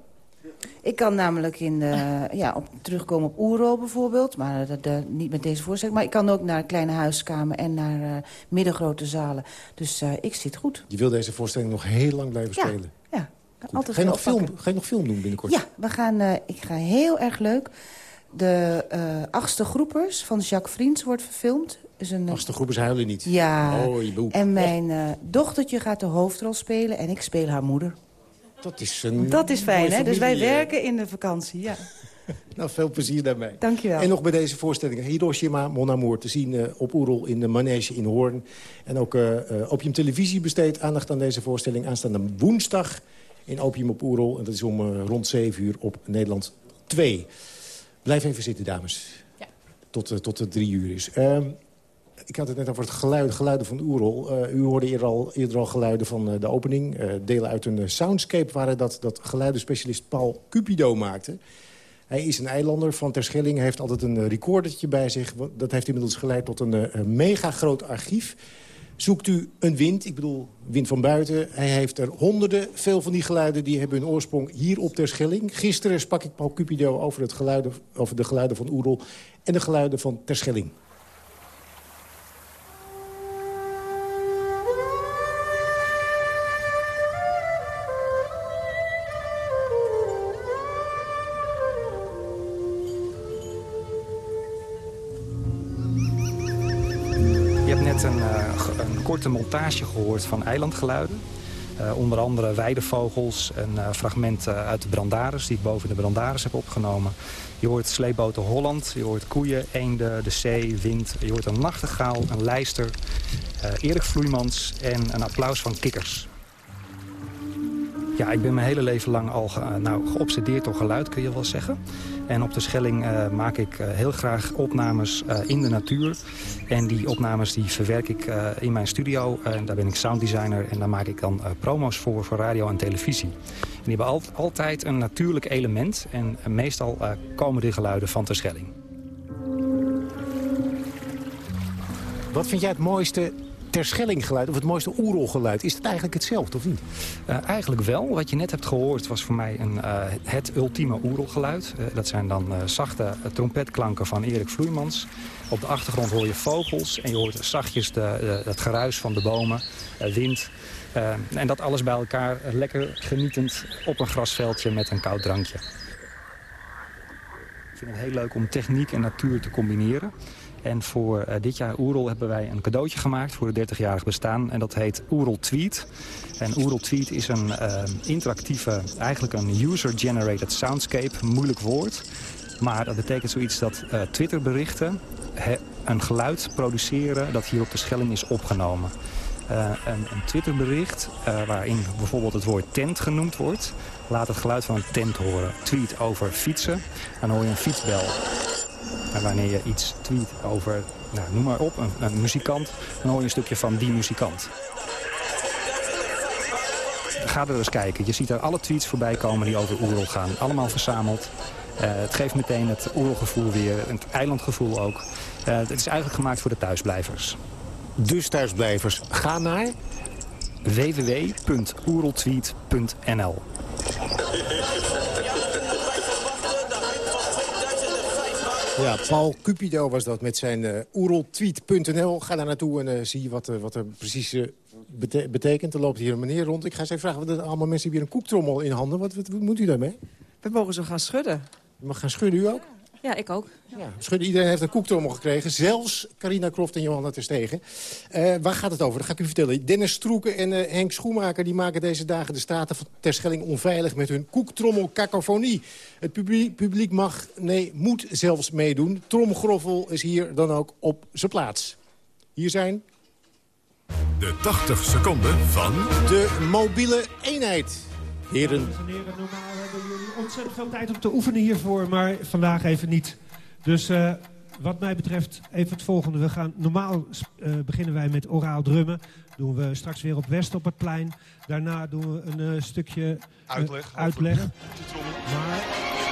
Ik kan namelijk in de, ja, op, terugkomen op Oerol bijvoorbeeld. Maar dat, dat- niet met deze voorstelling. Maar ik kan ook naar een kleine huiskamer en naar eh, middengrote zalen. Dus eh, ik zit goed. Je wil deze voorstelling nog heel lang blijven Ja, spelen. ja. Goed. Altijd Ga, je nog film, ga je nog film doen binnenkort? Ja, we gaan, eh, ik ga heel erg leuk. De eh, achtste groepers van Jacques Vriends wordt verfilmd. Is een, Als de groepers huilen niet. Ja, Oh, je en mijn eh, dochtertje gaat de hoofdrol spelen en ik speel haar moeder. Dat is een Dat is fijn, hè? Dus wij eh. werken in de vakantie, ja. Nou, veel plezier daarmee. Dankjewel. En nog bij deze voorstellingen Hiroshima, Mon Amour... te zien eh, op Oerol in de Manege in Hoorn. En ook eh eh, Opium Televisie besteedt aandacht aan deze voorstelling... aanstaande woensdag in Opium op Oerol. En dat is om eh, rond 7 uur op Nederland 2. Blijf even zitten, dames. Tot, eh, tot het drie uur is. Ehm, ik had het net over het geluid, geluiden van Oerol. Eh, u hoorde eerder al, eerder al geluiden van eh, de opening. Delen uit een soundscape waren dat, dat geluidenspecialist Paul Cupido maakte. Hij is een eilander van Terschelling. Hij heeft altijd een recordertje bij zich. Dat heeft inmiddels geleid tot een, een mega groot archief. Zoekt u een wind, ik bedoel wind van buiten. Hij heeft er honderden. Veel van die geluiden die hebben hun oorsprong hier op Terschelling. Gisteren sprak ik Paul Cupido over, het geluiden, over de geluiden van Oerol... en de geluiden van Terschelling. Korte montage gehoord van eilandgeluiden. Eh, onder andere weidevogels, een eh, fragment uit de Brandaris... die ik boven de Brandaris heb opgenomen. Je hoort sleepboten Holland, je hoort koeien, eenden, de zee, wind. Je hoort een nachtegaal, een lijster, eh, Erik Vloeimans en een applaus van kikkers. Ja, ik ben mijn hele leven lang al ge- nou, geobsedeerd door geluid, kun je wel zeggen. En op de Schelling eh, maak ik eh, heel graag opnames eh, in de natuur. En die opnames die verwerk ik eh, in mijn studio. En daar ben ik sounddesigner en daar maak ik dan eh, promo's voor, voor radio en televisie. En die hebben al- altijd een natuurlijk element. En eh, meestal eh, komen die geluiden van de Schelling. Wat vind jij het mooiste Terschellinggeluid of het mooiste Oerolgeluid? Is het eigenlijk hetzelfde of niet? Eh, eigenlijk wel. Wat je net hebt gehoord was voor mij een, eh, het ultieme oerelgeluid. Eh, dat zijn dan zachte trompetklanken van Erik Vloeimans. Op de achtergrond hoor je vogels en je hoort zachtjes de, het geruis van de bomen, wind. En dat alles bij elkaar lekker genietend op een grasveldje met een koud drankje. Ik vind het heel leuk om techniek en natuur te combineren. En voor eh, dit jaar Oerol hebben wij een cadeautje gemaakt voor het 30-jarig bestaan. En dat heet Oerol Tweet. En Oerol Tweet is een eh, interactieve, eigenlijk een user-generated soundscape. Moeilijk woord. Maar dat betekent zoiets dat eh, Twitterberichten een geluid produceren dat hier op de Schelling is opgenomen. Een, een Twitterbericht waarin bijvoorbeeld het woord tent genoemd wordt... laat het geluid van een tent horen. Tweet over fietsen, dan hoor je een fietsbel. En wanneer je iets tweet over, nou, noem maar op, een, een muzikant... dan hoor je een stukje van die muzikant. Ga er eens kijken. Je ziet er alle tweets voorbij komen die over Oerol gaan. Allemaal verzameld. Eh, het geeft meteen het Oerolgevoel weer, het eilandgevoel ook. Eh, het is eigenlijk gemaakt voor de thuisblijvers. Dus thuisblijvers, ga naar www.oereltweet.nl Ja, Paul Cupido was dat met zijn eh oeroltweet.nl. Ga daar naartoe en eh, zie wat, eh, wat er precies bete- betekent. Er loopt hier een meneer rond. Ik ga eens even vragen, want er allemaal mensen hebben hier een koektrommel in handen. Wat, wat, wat moet u daarmee? We mogen zo gaan schudden. Je mag gaan schudden, u ook? Ja, ik ook. Ja, schudden, iedereen heeft een koektrommel gekregen. Zelfs Carina Croft en Johanna Terstegen. Uh, waar gaat het over? Dat ga ik u vertellen. Dennis Stroeken en uh, Henk Schoenmaker die maken deze dagen de straten van Terschelling onveilig... met hun koektrommel cacophonie. Het publiek, publiek mag, nee, moet zelfs meedoen. Tromgroffel is hier dan ook op zijn plaats. Hier zijn... De 80 seconden van... De mobiele eenheid. Heren. Dames en heren, normaal hebben jullie ontzettend veel tijd om te oefenen hiervoor, maar vandaag even niet. Dus uh, wat mij betreft even het volgende. We gaan, normaal uh, beginnen wij met oraal drummen. Doen we straks weer op West op het plein. Daarna doen we een uh, stukje uitleg. uitleg. Maar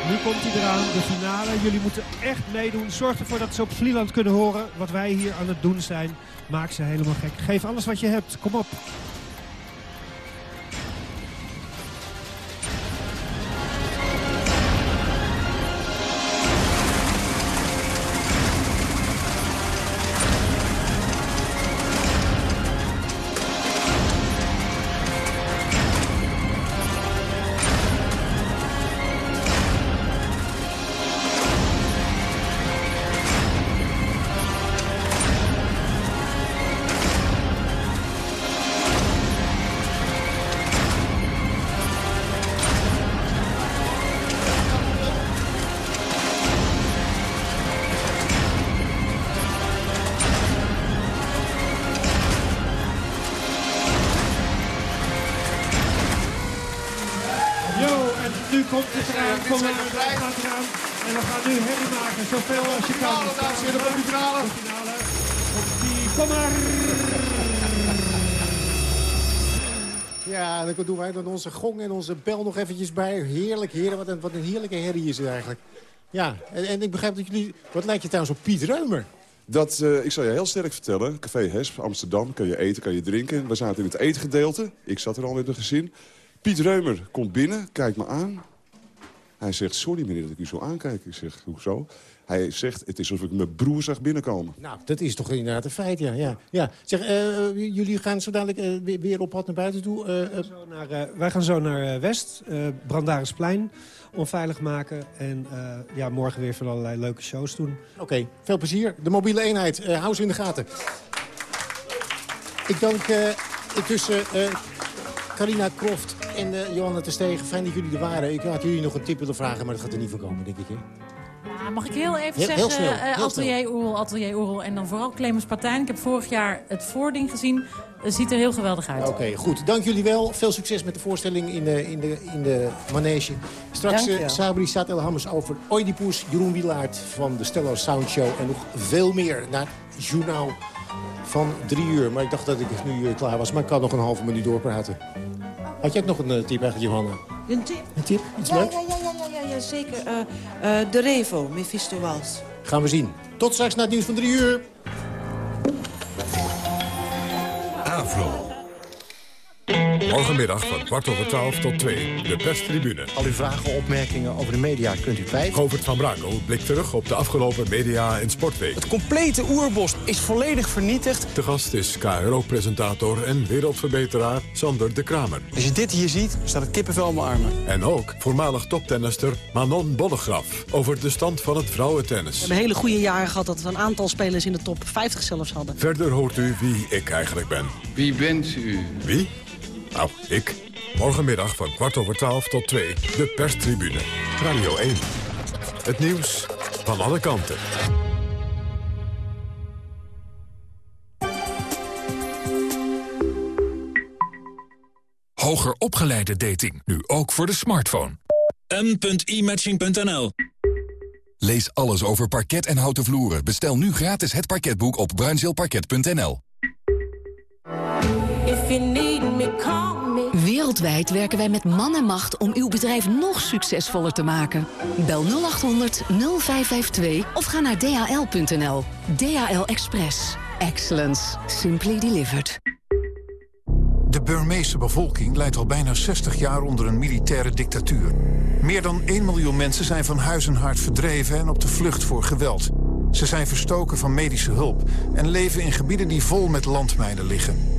nu komt hij eraan, de finale. Jullie moeten echt meedoen. Zorg ervoor dat ze op Vlieland kunnen horen wat wij hier aan het doen zijn. Maak ze helemaal gek. Geef alles wat je hebt. Kom op. het eraan, kom eraan, gaat eraan. En we gaan nu herrie maken, zoveel als je kan. Finale, dames en heren, voor de finale. finale. Kom maar. Ja, dan doen wij dan onze gong en onze bel nog eventjes bij. Heerlijk, heren, wat een, wat een heerlijke herrie is het eigenlijk. Ja, en, en ik begrijp dat jullie... Wat lijkt je trouwens op Piet Reumer? Dat, uh, ik zal je heel sterk vertellen. Café Hesp, Amsterdam, kan je eten, kan je drinken. We zaten in het eetgedeelte. Ik zat er al met een gezin. Piet Reumer komt binnen, kijkt me aan. Hij zegt, sorry meneer dat ik u zo aankijk. Ik zeg, hoezo? Hij zegt, het is alsof ik mijn broer zag binnenkomen. Nou, dat is toch inderdaad een feit, ja. ja, ja. Zeg, uh, jullie gaan zo dadelijk uh, weer op pad naar buiten toe? Uh, wij, gaan zo naar, wij gaan zo naar West, Brandarisplein, onveilig maken. En ja, morgen weer van allerlei leuke shows doen. Oké, okay, veel plezier. De mobiele eenheid, hou ze in de gaten. Ik dank intussen Carina Croft en uh, Johanna Terstegen. Fijn dat jullie er waren. Ik had jullie nog een tip willen vragen, maar dat gaat er niet van komen, denk ik. Hè? Ja, mag ik heel even heel, zeggen, heel snel, uh, heel Atelier Oerl, Atelier Oerl en dan vooral Clemens Partijn. Ik heb vorig jaar het voording gezien. Het ziet er heel geweldig uit. Oké, okay, goed. Dank jullie wel. Veel succes met de voorstelling in de, in de, in de manege. Straks uh, Sabri Saad El Hammers over Oedipus, Jeroen Wielaert van de Stellar Soundshow en nog veel meer naar het journaal van drie uur. Maar ik dacht dat ik nu uh, klaar was, maar ik kan nog een halve minuut doorpraten. Had jij ook nog een uh, tip eigenlijk, Johanna? Een tip? Een tip? Iets ja, leuk? Ja, ja, ja, ja, ja, zeker. Uh, uh, de Revo, Mephisto Wals. Gaan we zien. Tot straks na het nieuws van drie uur. Avro. Morgenmiddag van kwart over twaalf tot twee. De perstribune. Al uw vragen, opmerkingen over de media kunt u kwijt. Govert van Brakel blikt terug op de afgelopen media- en sportweek. Het complete oerbos is volledig vernietigd. De gast is KRO-presentator en wereldverbeteraar Sander de Kramer. Als je dit hier ziet, staat het kippenvel op mijn armen. En ook voormalig toptennister Manon Bollegraf over de stand van het vrouwentennis. We hebben hele goede jaren gehad dat we een aantal spelers in de top 50 zelfs hadden. Verder hoort u wie ik eigenlijk ben. Wie bent u? Wie? Nou, ik. Morgenmiddag van kwart over twaalf tot twee. De perstribune. Radio 1. Het nieuws van alle kanten. Hoger opgeleide dating. Nu ook voor de smartphone. m.imatching.nl Lees alles over parket en houten vloeren. Bestel nu gratis het parketboek op bruinzeelparket.nl. Wereldwijd werken wij met man en macht om uw bedrijf nog succesvoller te maken. Bel 0800 0552 of ga naar dhl.nl. DHL Express. Excellence. Simply delivered. De Burmeese bevolking leidt al bijna 60 jaar onder een militaire dictatuur. Meer dan 1 miljoen mensen zijn van huis en hart verdreven en op de vlucht voor geweld. Ze zijn verstoken van medische hulp en leven in gebieden die vol met landmijnen liggen.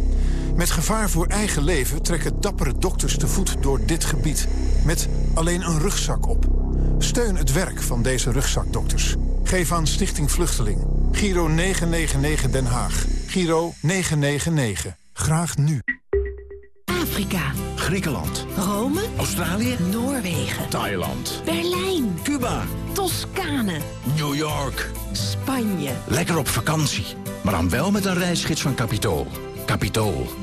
Met gevaar voor eigen leven trekken dappere dokters te voet door dit gebied. Met alleen een rugzak op. Steun het werk van deze rugzakdokters. Geef aan Stichting Vluchteling. Giro 999 Den Haag. Giro 999. Graag nu. Afrika. Griekenland. Rome. Australië. Noorwegen. Thailand. Berlijn. Cuba. Toscane. New York. Spanje. Lekker op vakantie. Maar dan wel met een reisgids van Capitool. Capitool.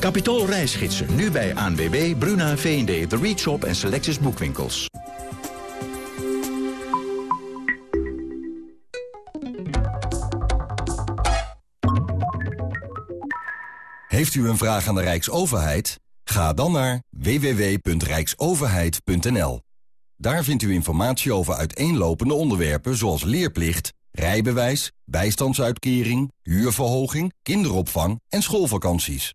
Capitool reisgidsen. Nu bij ANWB, Bruna, V&D, The Reach en Selectus Boekwinkels. Heeft u een vraag aan de Rijksoverheid? Ga dan naar www.rijksoverheid.nl. Daar vindt u informatie over uiteenlopende onderwerpen zoals leerplicht, rijbewijs, bijstandsuitkering, huurverhoging, kinderopvang en schoolvakanties.